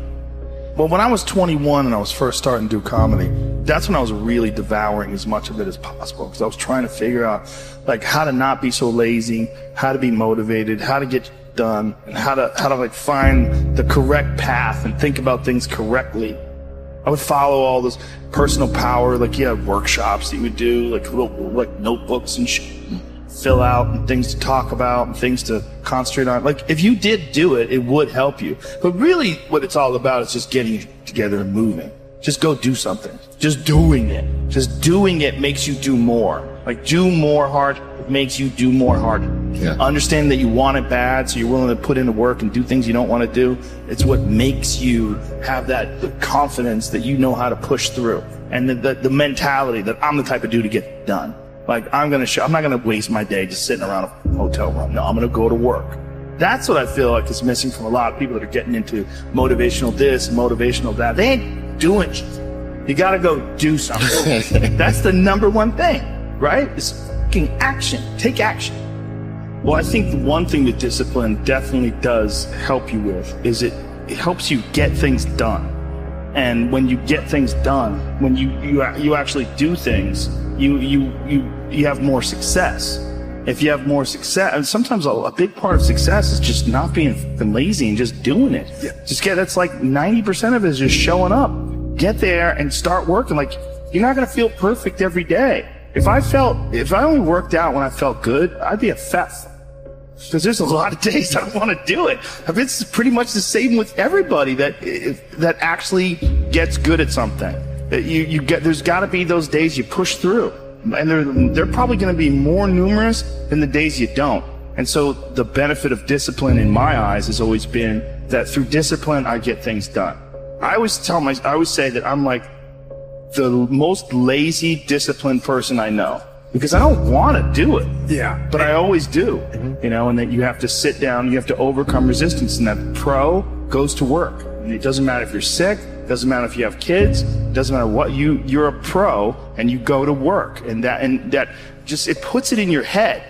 Well, when I was 21 and I was first starting to do comedy, that's when I was really devouring as much of it as possible because I was trying to figure out like how to not be so lazy, how to be motivated, how to get done, and how to how to like find the correct path and think about things correctly. I would follow all this personal power, like had workshops that you would do, like little like notebooks and shit, fill out and things to talk about and things to concentrate on. Like if you did do it, it would help you. But really, what it's all about is just getting together and moving. Just go do something. Just doing it. Just doing it makes you do more. Like do more hard makes you do more hard. Yeah. Understand that you want it bad, so you're willing to put in the work and do things you don't want to do. It's what makes you have that confidence that you know how to push through, and the, the, the mentality that I'm the type of dude to get done. Like I'm gonna show, I'm not gonna waste my day just sitting around a hotel room. No, I'm gonna go to work. That's what I feel like is missing from a lot of people that are getting into motivational this, motivational that. They ain't doing shit. You gotta go do something. *laughs* That's the number one thing right? It's fucking action. Take action. Well, I think the one thing that discipline definitely does help you with is it, it helps you get things done. And when you get things done, when you, you, you actually do things, you, you, you, you have more success. If you have more success, and sometimes a, a big part of success is just not being lazy and just doing it. Yeah. Just get, that's like 90% of it is just showing up. Get there and start working. Like, you're not going to feel perfect every day. If I felt, if I only worked out when I felt good, I'd be a fat because there's a lot of days I don't want to do it. It's pretty much the same with everybody that that actually gets good at something. That you you get there's got to be those days you push through, and they're they're probably going to be more numerous than the days you don't. And so the benefit of discipline in my eyes has always been that through discipline I get things done. I always tell my I always say that I'm like the most lazy, disciplined person I know because I don't want to do it. Yeah. But I always do. You know, and that you have to sit down, you have to overcome resistance, and that pro goes to work. And it doesn't matter if you're sick, doesn't matter if you have kids, it doesn't matter what you you're a pro and you go to work. And that and that just it puts it in your head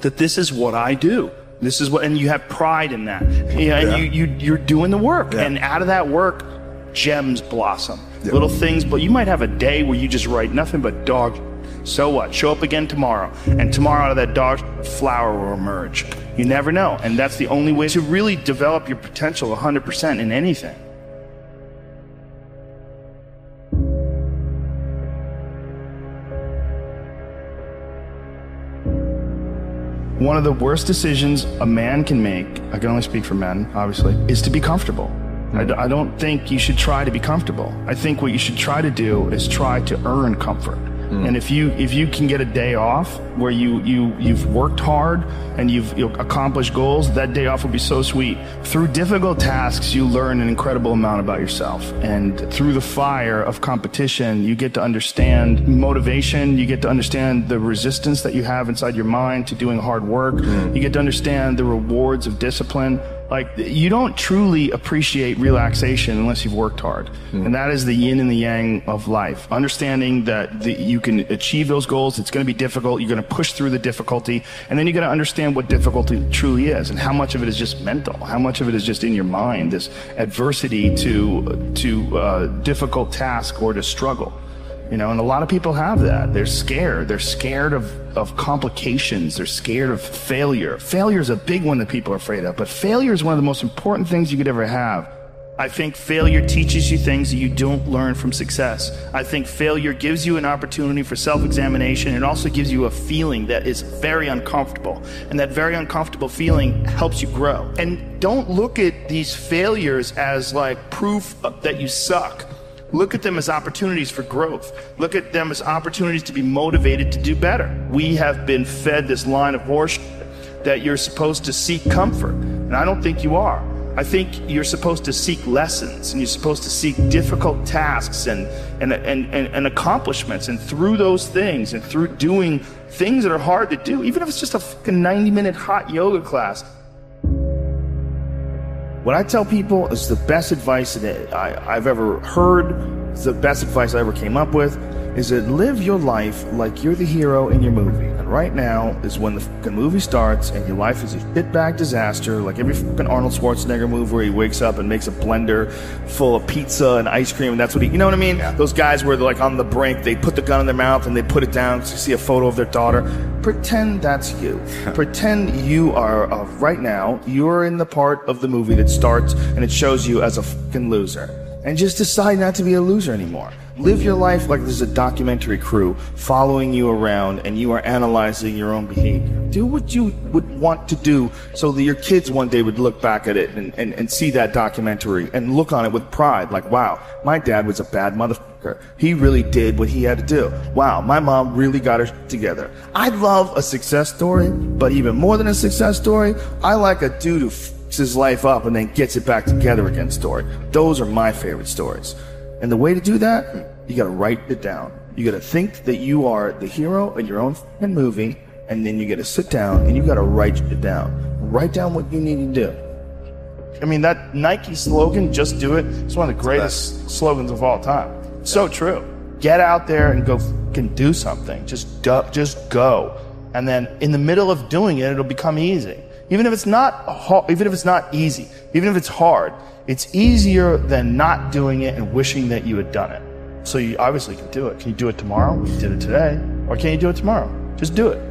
that this is what I do. This is what and you have pride in that. You know, and you, you you're doing the work. Yeah. And out of that work, gems blossom. Little things, but you might have a day where you just write nothing but dog. So what? Show up again tomorrow, and tomorrow out of that dog flower will emerge. You never know, and that's the only way to really develop your potential 100% in anything. One of the worst decisions a man can make, I can only speak for men, obviously, is to be comfortable. I, don't think you should try to be comfortable. I think what you should try to do is try to earn comfort. Mm. And if you if you can get a day off where you you you've worked hard and you've, accomplished goals, that day off will be so sweet. Through difficult tasks, you learn an incredible amount about yourself, and through the fire of competition, you get to understand motivation. You get to understand the resistance that you have inside your mind to doing hard work. Mm. You get to understand the rewards of discipline like you don't truly appreciate relaxation unless you've worked hard. And that is the yin and the yang of life. Understanding that the, you can achieve those goals it's going to be difficult you're going to push through the difficulty and then you got to understand what difficulty truly is and how much of it is just mental how much of it is just in your mind this adversity to to uh, difficult task or to struggle you know, and a lot of people have that. They're scared. They're scared of, of complications. They're scared of failure. Failure is a big one that people are afraid of, but failure is one of the most important things you could ever have. I think failure teaches you things that you don't learn from success. I think failure gives you an opportunity for self examination. It also gives you a feeling that is very uncomfortable. And that very uncomfortable feeling helps you grow. And don't look at these failures as like proof that you suck. Look at them as opportunities for growth. Look at them as opportunities to be motivated to do better. We have been fed this line of horse that you're supposed to seek comfort, and I don't think you are. I think you're supposed to seek lessons and you're supposed to seek difficult tasks and, and, and, and, and accomplishments. And through those things and through doing things that are hard to do, even if it's just a fucking 90 minute hot yoga class, what I tell people is the best advice that I, I've ever heard, the best advice I ever came up with, is that live your life like you're the hero in your movie. And right now is when the fucking movie starts and your life is a shitbag disaster, like every fucking Arnold Schwarzenegger movie where he wakes up and makes a blender full of pizza and ice cream, and that's what he, you know what I mean? Those guys where they're like on the brink, they put the gun in their mouth and they put it down to see a photo of their daughter. Pretend that's you. *laughs* Pretend you are, uh, right now, you're in the part of the movie that starts and it shows you as a fucking loser. And just decide not to be a loser anymore. Live your life like there's a documentary crew following you around and you are analyzing your own behavior. Do what you would want to do so that your kids one day would look back at it and, and, and see that documentary and look on it with pride. Like, wow, my dad was a bad motherfucker. He really did what he had to do. Wow, my mom really got her together. I love a success story, but even more than a success story, I like a dude who fucks his life up and then gets it back together again story. Those are my favorite stories. And the way to do that, you gotta write it down. You gotta think that you are the hero in your own fucking movie, and then you gotta sit down and you gotta write it down. Write down what you need to do. I mean, that Nike slogan, just do it, it's one of the greatest slogans of all time. So true. Get out there and go fucking do something. Just, do, just go. And then in the middle of doing it, it'll become easy. Even if it's not, even if it's not easy, even if it's hard, it's easier than not doing it and wishing that you had done it. So you obviously can do it. Can you do it tomorrow? You did it today. Or can you do it tomorrow? Just do it.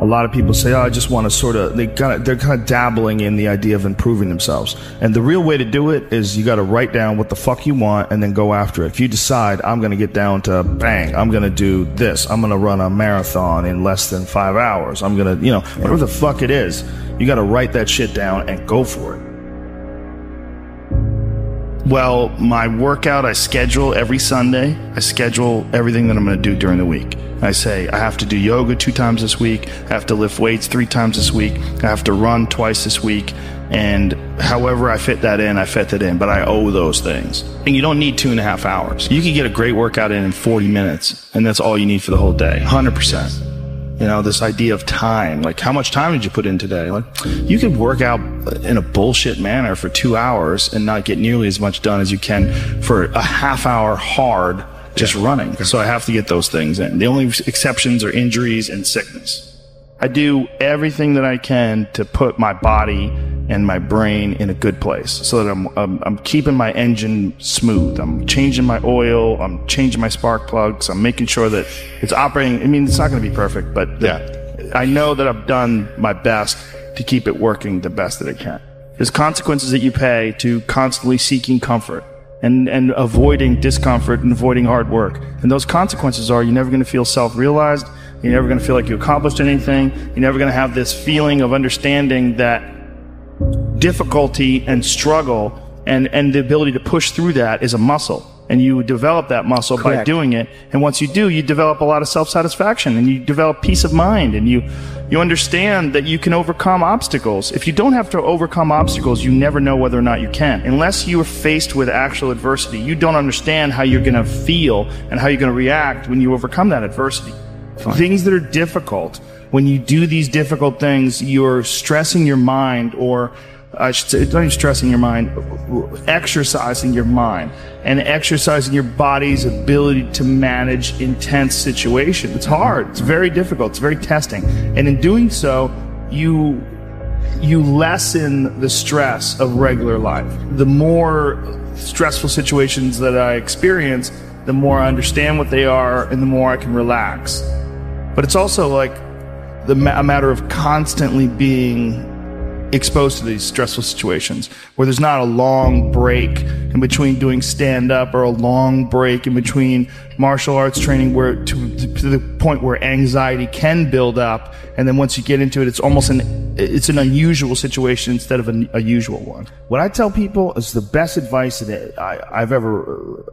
A lot of people say, "Oh, I just want to sort of." They kind of they're kind of dabbling in the idea of improving themselves. And the real way to do it is you got to write down what the fuck you want and then go after it. If you decide I'm going to get down to bang, I'm going to do this. I'm going to run a marathon in less than five hours. I'm going to, you know, whatever the fuck it is, you got to write that shit down and go for it. Well, my workout I schedule every Sunday. I schedule everything that I'm going to do during the week. I say I have to do yoga two times this week. I have to lift weights three times this week. I have to run twice this week. And however I fit that in, I fit that in. But I owe those things. And you don't need two and a half hours. You can get a great workout in in 40 minutes, and that's all you need for the whole day. 100%. You know, this idea of time. Like, how much time did you put in today? Like, you could work out in a bullshit manner for two hours and not get nearly as much done as you can for a half hour hard just running. So I have to get those things in. The only exceptions are injuries and sickness. I do everything that I can to put my body and my brain in a good place so that I'm, I'm, I'm keeping my engine smooth. I'm changing my oil. I'm changing my spark plugs. I'm making sure that it's operating. I mean, it's not going to be perfect, but yeah, I know that I've done my best to keep it working the best that it can. There's consequences that you pay to constantly seeking comfort and, and avoiding discomfort and avoiding hard work. And those consequences are you're never going to feel self realized. You're never going to feel like you accomplished anything. You're never going to have this feeling of understanding that difficulty and struggle and, and the ability to push through that is a muscle. And you develop that muscle by doing it. And once you do, you develop a lot of self-satisfaction and you develop peace of mind and you, you understand that you can overcome obstacles. If you don't have to overcome obstacles, you never know whether or not you can. Unless you are faced with actual adversity, you don't understand how you're going to feel and how you're going to react when you overcome that adversity. Things that are difficult, when you do these difficult things, you're stressing your mind or I should say, not even stressing your mind, exercising your mind and exercising your body's ability to manage intense situations. It's hard. It's very difficult. It's very testing. And in doing so, you you lessen the stress of regular life. The more stressful situations that I experience, the more I understand what they are and the more I can relax. But it's also like the ma- a matter of constantly being exposed to these stressful situations where there's not a long break in between doing stand up or a long break in between martial arts training where to, to the point where anxiety can build up and then once you get into it it's almost an it's an unusual situation instead of a, a usual one what i tell people is the best advice that I, i've ever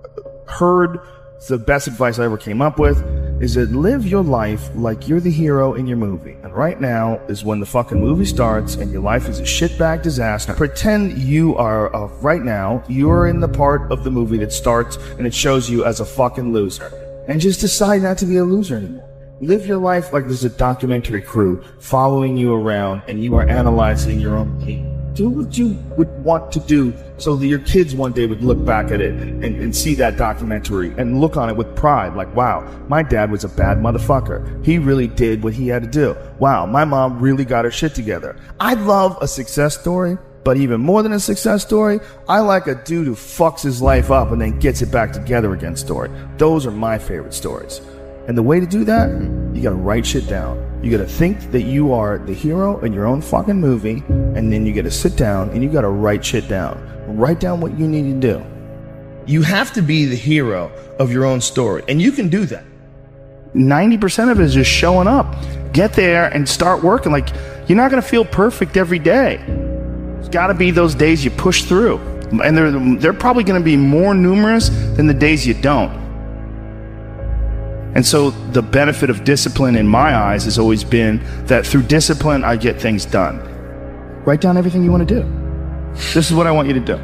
heard the best advice I ever came up with is that live your life like you're the hero in your movie. And right now is when the fucking movie starts and your life is a shitbag disaster. Pretend you are, uh, right now, you're in the part of the movie that starts and it shows you as a fucking loser. And just decide not to be a loser anymore. Live your life like there's a documentary crew following you around and you are analyzing your own game do what you would want to do so that your kids one day would look back at it and, and see that documentary and look on it with pride like wow my dad was a bad motherfucker he really did what he had to do wow my mom really got her shit together i love a success story but even more than a success story, I like a dude who fucks his life up and then gets it back together again story. Those are my favorite stories. And the way to do that, you gotta write shit down. You gotta think that you are the hero in your own fucking movie, and then you gotta sit down and you gotta write shit down. Write down what you need to do. You have to be the hero of your own story, and you can do that. 90% of it is just showing up. Get there and start working. Like, you're not gonna feel perfect every day. It's gotta be those days you push through. And they're, they're probably gonna be more numerous than the days you don't. And so the benefit of discipline in my eyes has always been that through discipline, I get things done. Write down everything you want to do. This is what I want you to do.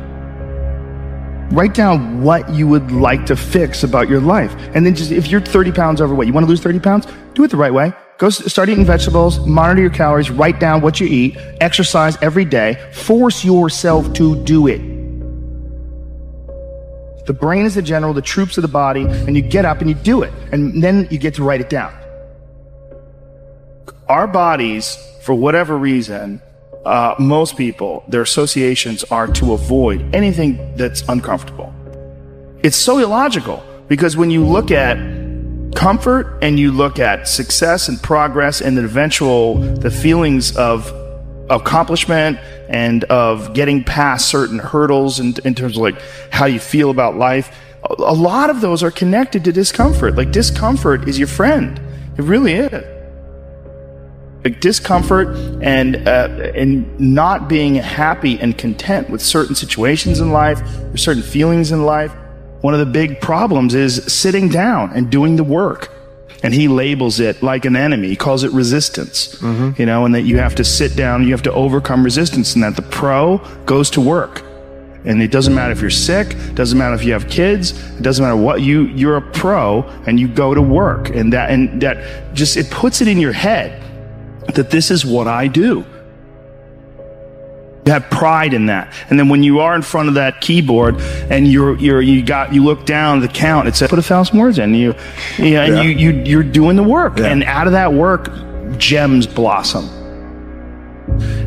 Write down what you would like to fix about your life. And then just, if you're 30 pounds overweight, you want to lose 30 pounds? Do it the right way. Go start eating vegetables, monitor your calories, write down what you eat, exercise every day, force yourself to do it. The brain is the general, the troops are the body, and you get up and you do it. And then you get to write it down. Our bodies, for whatever reason, uh, most people, their associations are to avoid anything that's uncomfortable. It's so illogical because when you look at comfort and you look at success and progress and the eventual, the feelings of accomplishment and of getting past certain hurdles in, in terms of like how you feel about life a, lot of those are connected to discomfort. Like discomfort is your friend. It really is. Like discomfort and uh, and not being happy and content with certain situations in life or certain feelings in life one of the big problems is sitting down and doing the work and he labels it like an enemy. He calls it resistance, mm-hmm. you know, and that you have to sit down, you have to overcome resistance, and that the pro goes to work. And it doesn't matter if you're sick, doesn't matter if you have kids, it doesn't matter what you you're a pro and you go to work, and that and that just it puts it in your head that this is what I do. You have pride in that. And then when you are in front of that keyboard and you're, you're, you got, you look down the count, it says, put a thousand words in. you, yeah, and you you you're doing the work. Yeah. And out of that work, gems blossom.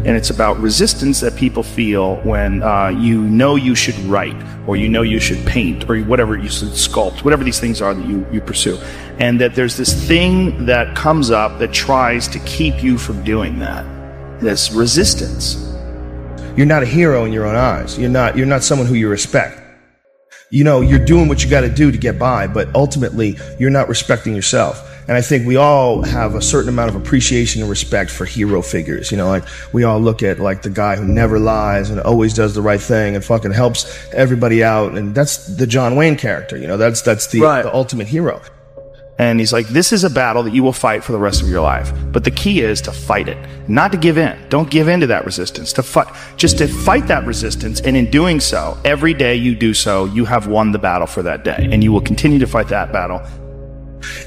And it's about resistance that people feel when uh, you know you should write, or you know you should paint, or whatever you should sculpt, whatever these things are that you, you pursue. And that there's this thing that comes up that tries to keep you from doing that. This resistance. You're not a hero in your own eyes. You're not, you're not someone who you respect. You know, you're doing what you got to do to get by, but ultimately, you're not respecting yourself. And I think we all have a certain amount of appreciation and respect for hero figures. You know, like we all look at like the guy who never lies and always does the right thing and fucking helps everybody out. And that's the John Wayne character. You know, that's, that's the, Right. the ultimate hero. And he's like, this is a battle that you will fight for the rest of your life. But the key is to fight it, not to give in. Don't give in to that resistance. To fight, just to fight that resistance. And in doing so, every day you do so, you have won the battle for that day. And you will continue to fight that battle.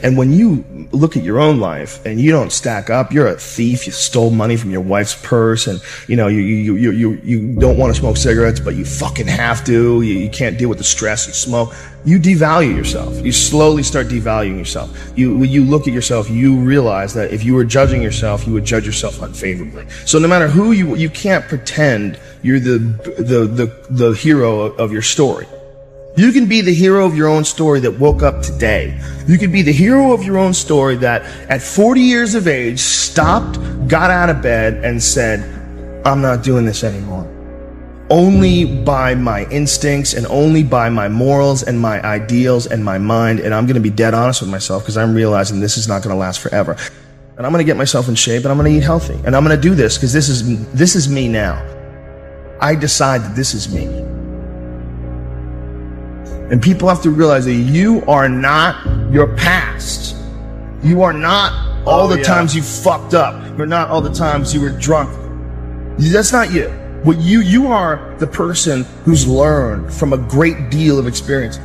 And when you look at your own life and you don't stack up, you're a thief. You stole money from your wife's purse, and you know you you you you, you don't want to smoke cigarettes, but you fucking have to. You, you can't deal with the stress. You smoke. You devalue yourself. You slowly start devaluing yourself. You when you look at yourself, you realize that if you were judging yourself, you would judge yourself unfavorably. So no matter who you you can't pretend you're the the the the hero of your story. You can be the hero of your own story that woke up today. You can be the hero of your own story that at 40 years of age stopped, got out of bed, and said, I'm not doing this anymore. Only by my instincts and only by my morals and my ideals and my mind. And I'm going to be dead honest with myself because I'm realizing this is not going to last forever. And I'm going to get myself in shape and I'm going to eat healthy. And I'm going to do this because this is, this is me now. I decide that this is me. And people have to realize that you are not your past. You are not all oh, the times you fucked up. You're not all the times you were drunk. That's not you. What you you are the person who's learned from a great deal of experience.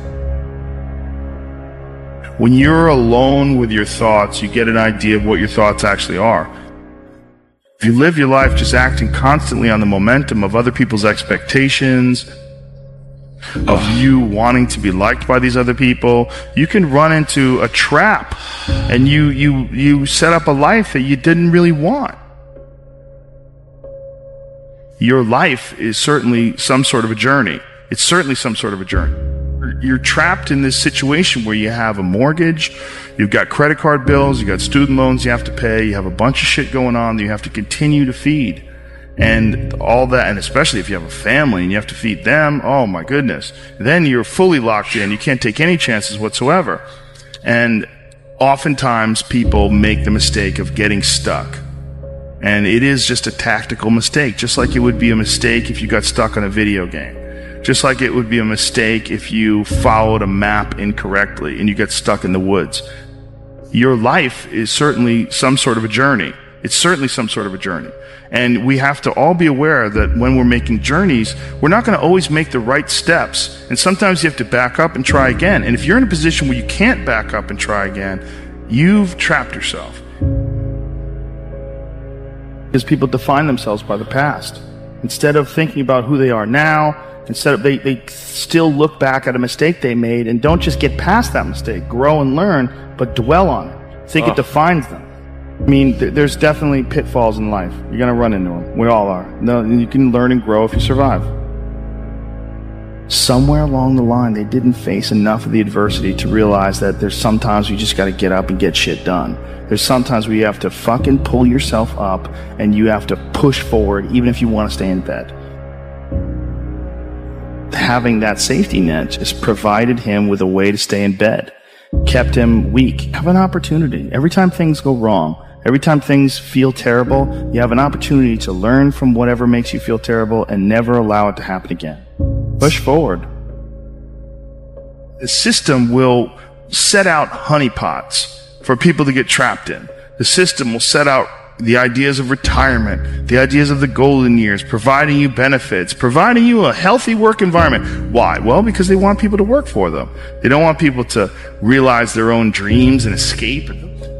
When you're alone with your thoughts, you get an idea of what your thoughts actually are. If you live your life just acting constantly on the momentum of other people's expectations, of you wanting to be liked by these other people, you can run into a trap and you, you, you set up a life that you didn't really want. Your life is certainly some sort of a journey. It's certainly some sort of a journey. You're- trapped in this situation where you have a mortgage, you've got credit card bills, you've got student loans you have to pay, you have a bunch of shit going on that you have to continue to feed. And all that, and especially if you have a family and you have to feed them, oh my goodness. Then you're fully locked in. You can't take any chances whatsoever. And oftentimes people make the mistake of getting stuck. And it is just a tactical mistake, just like it would be a mistake if you got stuck on a video game. Just like it would be a mistake if you followed a map incorrectly and you get stuck in the woods. Your life is certainly some sort of a journey. It's certainly some sort of a journey. And we have to all be aware that when we're making journeys, we're not going to always make the right steps. And sometimes you have to back up and try again. And if you're in a position where you can't back up and try again, you've trapped yourself. Because people define themselves by the past. Instead of thinking about who they are now, instead of they, they still look back at a mistake they made and don't just get past that mistake, grow and learn, but dwell on it. Think it oh. defines them. I mean, th- there's definitely pitfalls in life. You're gonna run into them. We all are. No, you can learn and grow if you survive. Somewhere along the line, they didn't face enough of the adversity to realize that there's sometimes you just gotta get up and get shit done. There's sometimes where you have to fucking pull yourself up and you have to push forward even if you want to stay in bed. Having that safety net just provided him with a way to stay in bed, kept him weak. Have an opportunity. Every time things go wrong, every time things feel terrible, you have an opportunity to learn from whatever makes you feel terrible and never allow it to happen again. Push forward. The system will set out honeypots for people to get trapped in. The system will set out the ideas of retirement, the ideas of the golden years, providing you benefits, providing you a healthy work environment. Why? Well, because they want people to work for them. They don't want people to realize their own dreams and escape.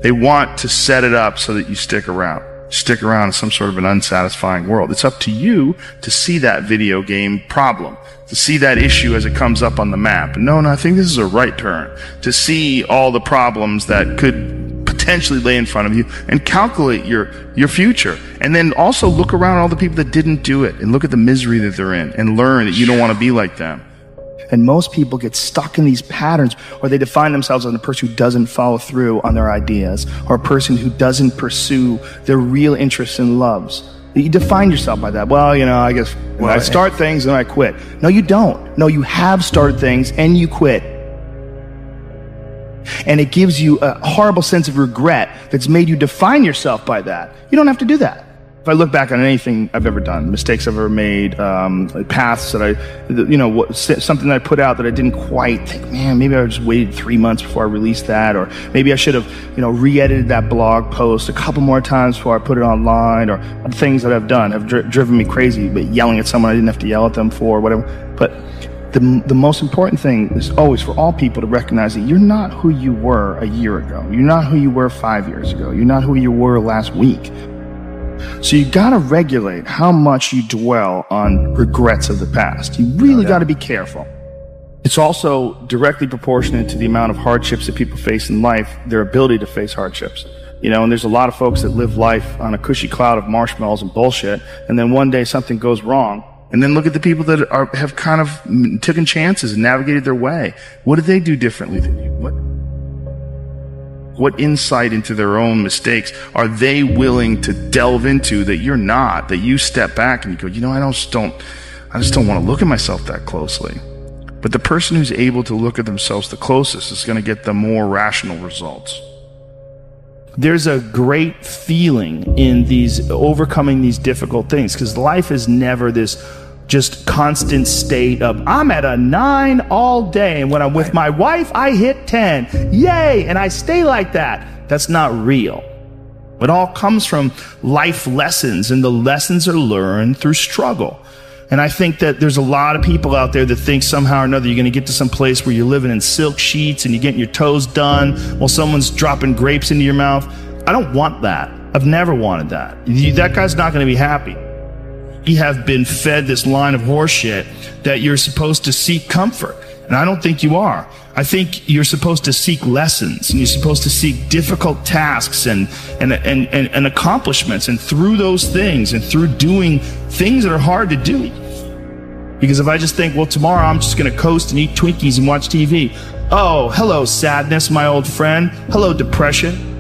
They want to set it up so that you stick around. Stick around in some sort of an unsatisfying world. It's up to you to see that video game problem, to see that issue as it comes up on the map. No, no, I think this is a right turn. To see all the problems that could potentially lay in front of you and calculate your your future. And then also look around at all the people that didn't do it and look at the misery that they're in and learn that you don't want to be like them. And most people get stuck in these patterns or they define themselves as a person who doesn't follow through on their ideas or a person who doesn't pursue their real interests and loves. You define yourself by that. Well you know i guess when i start things and i quit. No you don't. No you have started things and you quit And it gives you a horrible sense of regret that's made you define yourself by that. You don't have to do that. If I look back on anything I've ever done, mistakes I've ever made, um, paths that I, you know, something that I put out that I didn't quite think, man, maybe I just waited three months before I released that, or maybe I should have, you know, re-edited that blog post a couple more times before I put it online, or things that I've done have dri- driven me crazy, but yelling at someone I didn't have to yell at them for, whatever. But the, the most important thing is always for all people to recognize that you're not who you were a year ago. You're not who you were five years ago. You're not who you were last week. So you gotta regulate how much you dwell on regrets of the past. You really gotta be careful. It's also directly proportionate to the amount of hardships that people face in life, their ability to face hardships. You know, and there's a lot of folks that live life on a cushy cloud of marshmallows and bullshit, and then one day something goes wrong, and then look at the people that are, have kind of taken chances and navigated their way. What did they do differently than you? What, what insight into their own mistakes are they willing to delve into that you're not, that you step back and you go, you know, I just don't, I just don't want to look at myself that closely. But the person who's able to look at themselves the closest is going to get the more rational results. There's a great feeling in these overcoming these difficult things because life is never this just constant state of I'm at a nine all day, and when I'm with my wife, I hit 10. Yay! And I stay like that. That's not real. It all comes from life lessons, and the lessons are learned through struggle. And I think that there's a lot of people out there that think somehow or another you're going to get to some place where you're living in silk sheets and you're getting your toes done while someone's dropping grapes into your mouth. I don't want that. I've never wanted that. That guy's not going to be happy you have been fed this line of horseshit that you're supposed to seek comfort. And I don't think you are. I think you're supposed to seek lessons and you're supposed to seek difficult tasks and, and, and, and, and accomplishments. And through those things and through doing things that are hard to do. Because if I just think, well, tomorrow I'm just going to coast and eat Twinkies and watch TV. Oh, hello, sadness, my old friend. Hello, depression.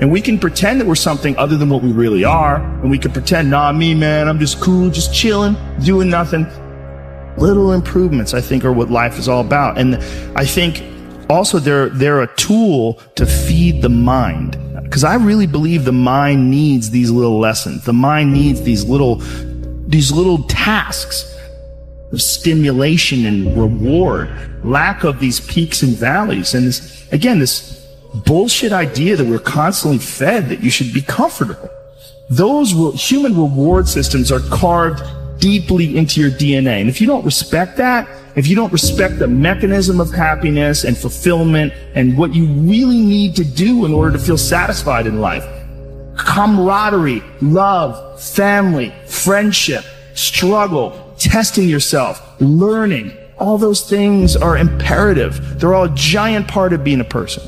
And we can pretend that we're something other than what we really are. And we can pretend, nah, me, man, I'm just cool, just chilling, doing nothing. Little improvements, I think, are what life is all about. And I think also they're, they're a tool to feed the mind. Because I really believe the mind needs these little lessons. The mind needs these little, these little tasks of stimulation and reward, lack of these peaks and valleys. And this, again, this bullshit idea that we're constantly fed that you should be comfortable. Those re- human reward systems are carved deeply into your DNA. And if you don't respect that, if you don't respect the mechanism of happiness and fulfillment and what you really need to do in order to feel satisfied in life, camaraderie, love, family, friendship, struggle, testing yourself, learning, all those things are imperative. They're all a giant part of being a person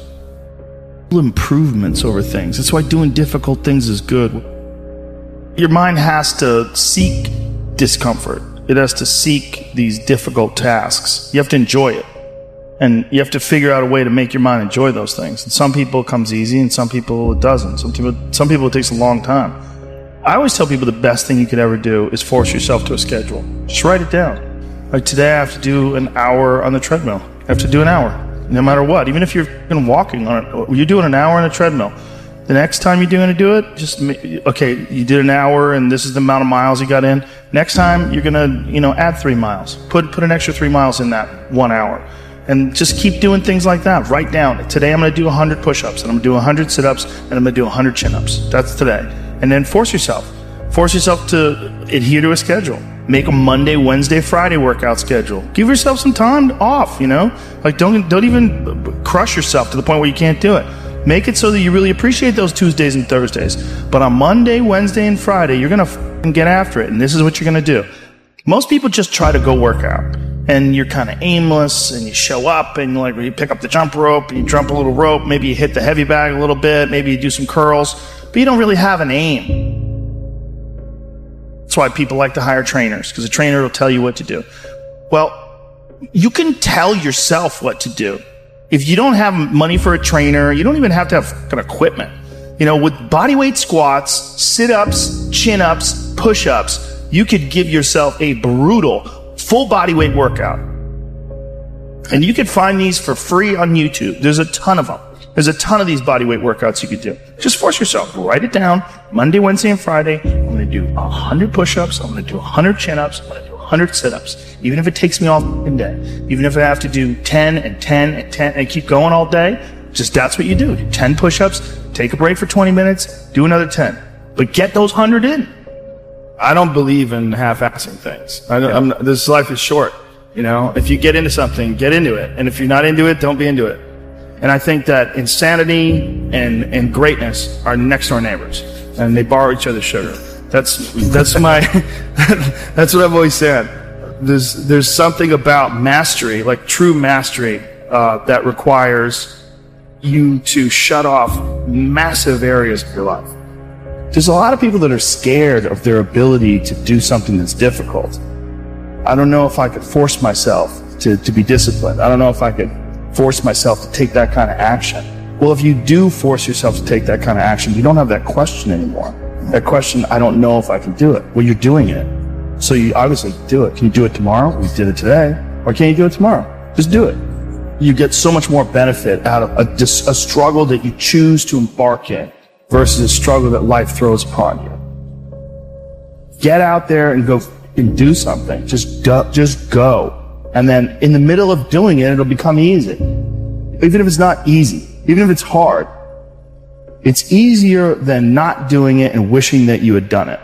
improvements over things. That's why doing difficult things is good. Your mind has to seek discomfort. It has to seek these difficult tasks. You have to enjoy it. And you have to figure out a way to make your mind enjoy those things. And some people it comes easy and some people it doesn't. Some people, some people it takes a long time. I always tell people the best thing you could ever do is force yourself to a schedule. Just write it down. Like today I have to do an hour on the treadmill. I have to do an hour no matter what. Even if you're walking on it, you're doing an hour on a treadmill. The next time you're going to do it, just okay. You did an hour, and this is the amount of miles you got in. Next time, you're going to, you know, add three miles. Put put an extra three miles in that one hour, and just keep doing things like that. Write down. Today, I'm to do 100 push-ups, and I'm to do 100 sit-ups, and I'm to do 100 chin-ups. That's today. And then force yourself. Force yourself to adhere to a schedule make a Monday, Wednesday, Friday workout schedule. Give yourself some time off, you know? Like don't don't even crush yourself to the point where you can't do it. Make it so that you really appreciate those Tuesdays and Thursdays. But on Monday, Wednesday, and Friday, you're going to get after it. And this is what you're going to do. Most people just try to go work out and you're kind of aimless and you show up and like you pick up the jump rope you jump a little rope. Maybe you hit the heavy bag a little bit. Maybe you do some curls, but you don't really have an aim. That's why people like to hire trainers, because a trainer will tell you what to do. Well, you can tell yourself what to do. If you don't have money for a trainer, you don't even have to have equipment. You know, with bodyweight squats, sit ups, chin ups, push ups, you could give yourself a brutal full bodyweight workout. And you can find these for free on YouTube. There's a ton of them. There's a ton of these bodyweight workouts you could do. Just force yourself. Write it down. Monday, Wednesday, and Friday. To do 100 push-ups. I'm going to do 100 chin-ups. I'm going to do 100 sit-ups. Even if it takes me all day. Even if I have to do 10 and 10 and 10 and keep going all day. Just that's what you do. do 10 push-ups. Take a break for 20 minutes. Do another 10. But get those 100 in. I don't believe in half-assing things. I don't, I'm, this life is short. You know, if you get into something, get into it. And if you're not into it, don't be into it. And I think that insanity and, and greatness are next door neighbors, and they borrow each other's sugar. That's that's my *laughs* that's what I've always said. There's there's something about mastery, like true mastery, uh, that requires you to shut off massive areas of your life. There's a lot of people that are scared of their ability to do something that's difficult. I don't know if I could force myself to, to be disciplined. I don't know if I could force myself to take that kind of action. Well, if you do force yourself to take that kind of action, you don't have that question anymore. That question, I don't know if I can do it. Well, you're doing it. So you obviously do it. Can you do it tomorrow? We did it today. Or can you do it tomorrow? Just do it. You get so much more benefit out of a, dis- a struggle that you choose to embark in versus a struggle that life throws upon you. Get out there and go and do something. Just go, just go. And then in the middle of doing it, it'll become easy. Even if it's not easy, even if it's hard, it's easier than not doing it and wishing that you had done it.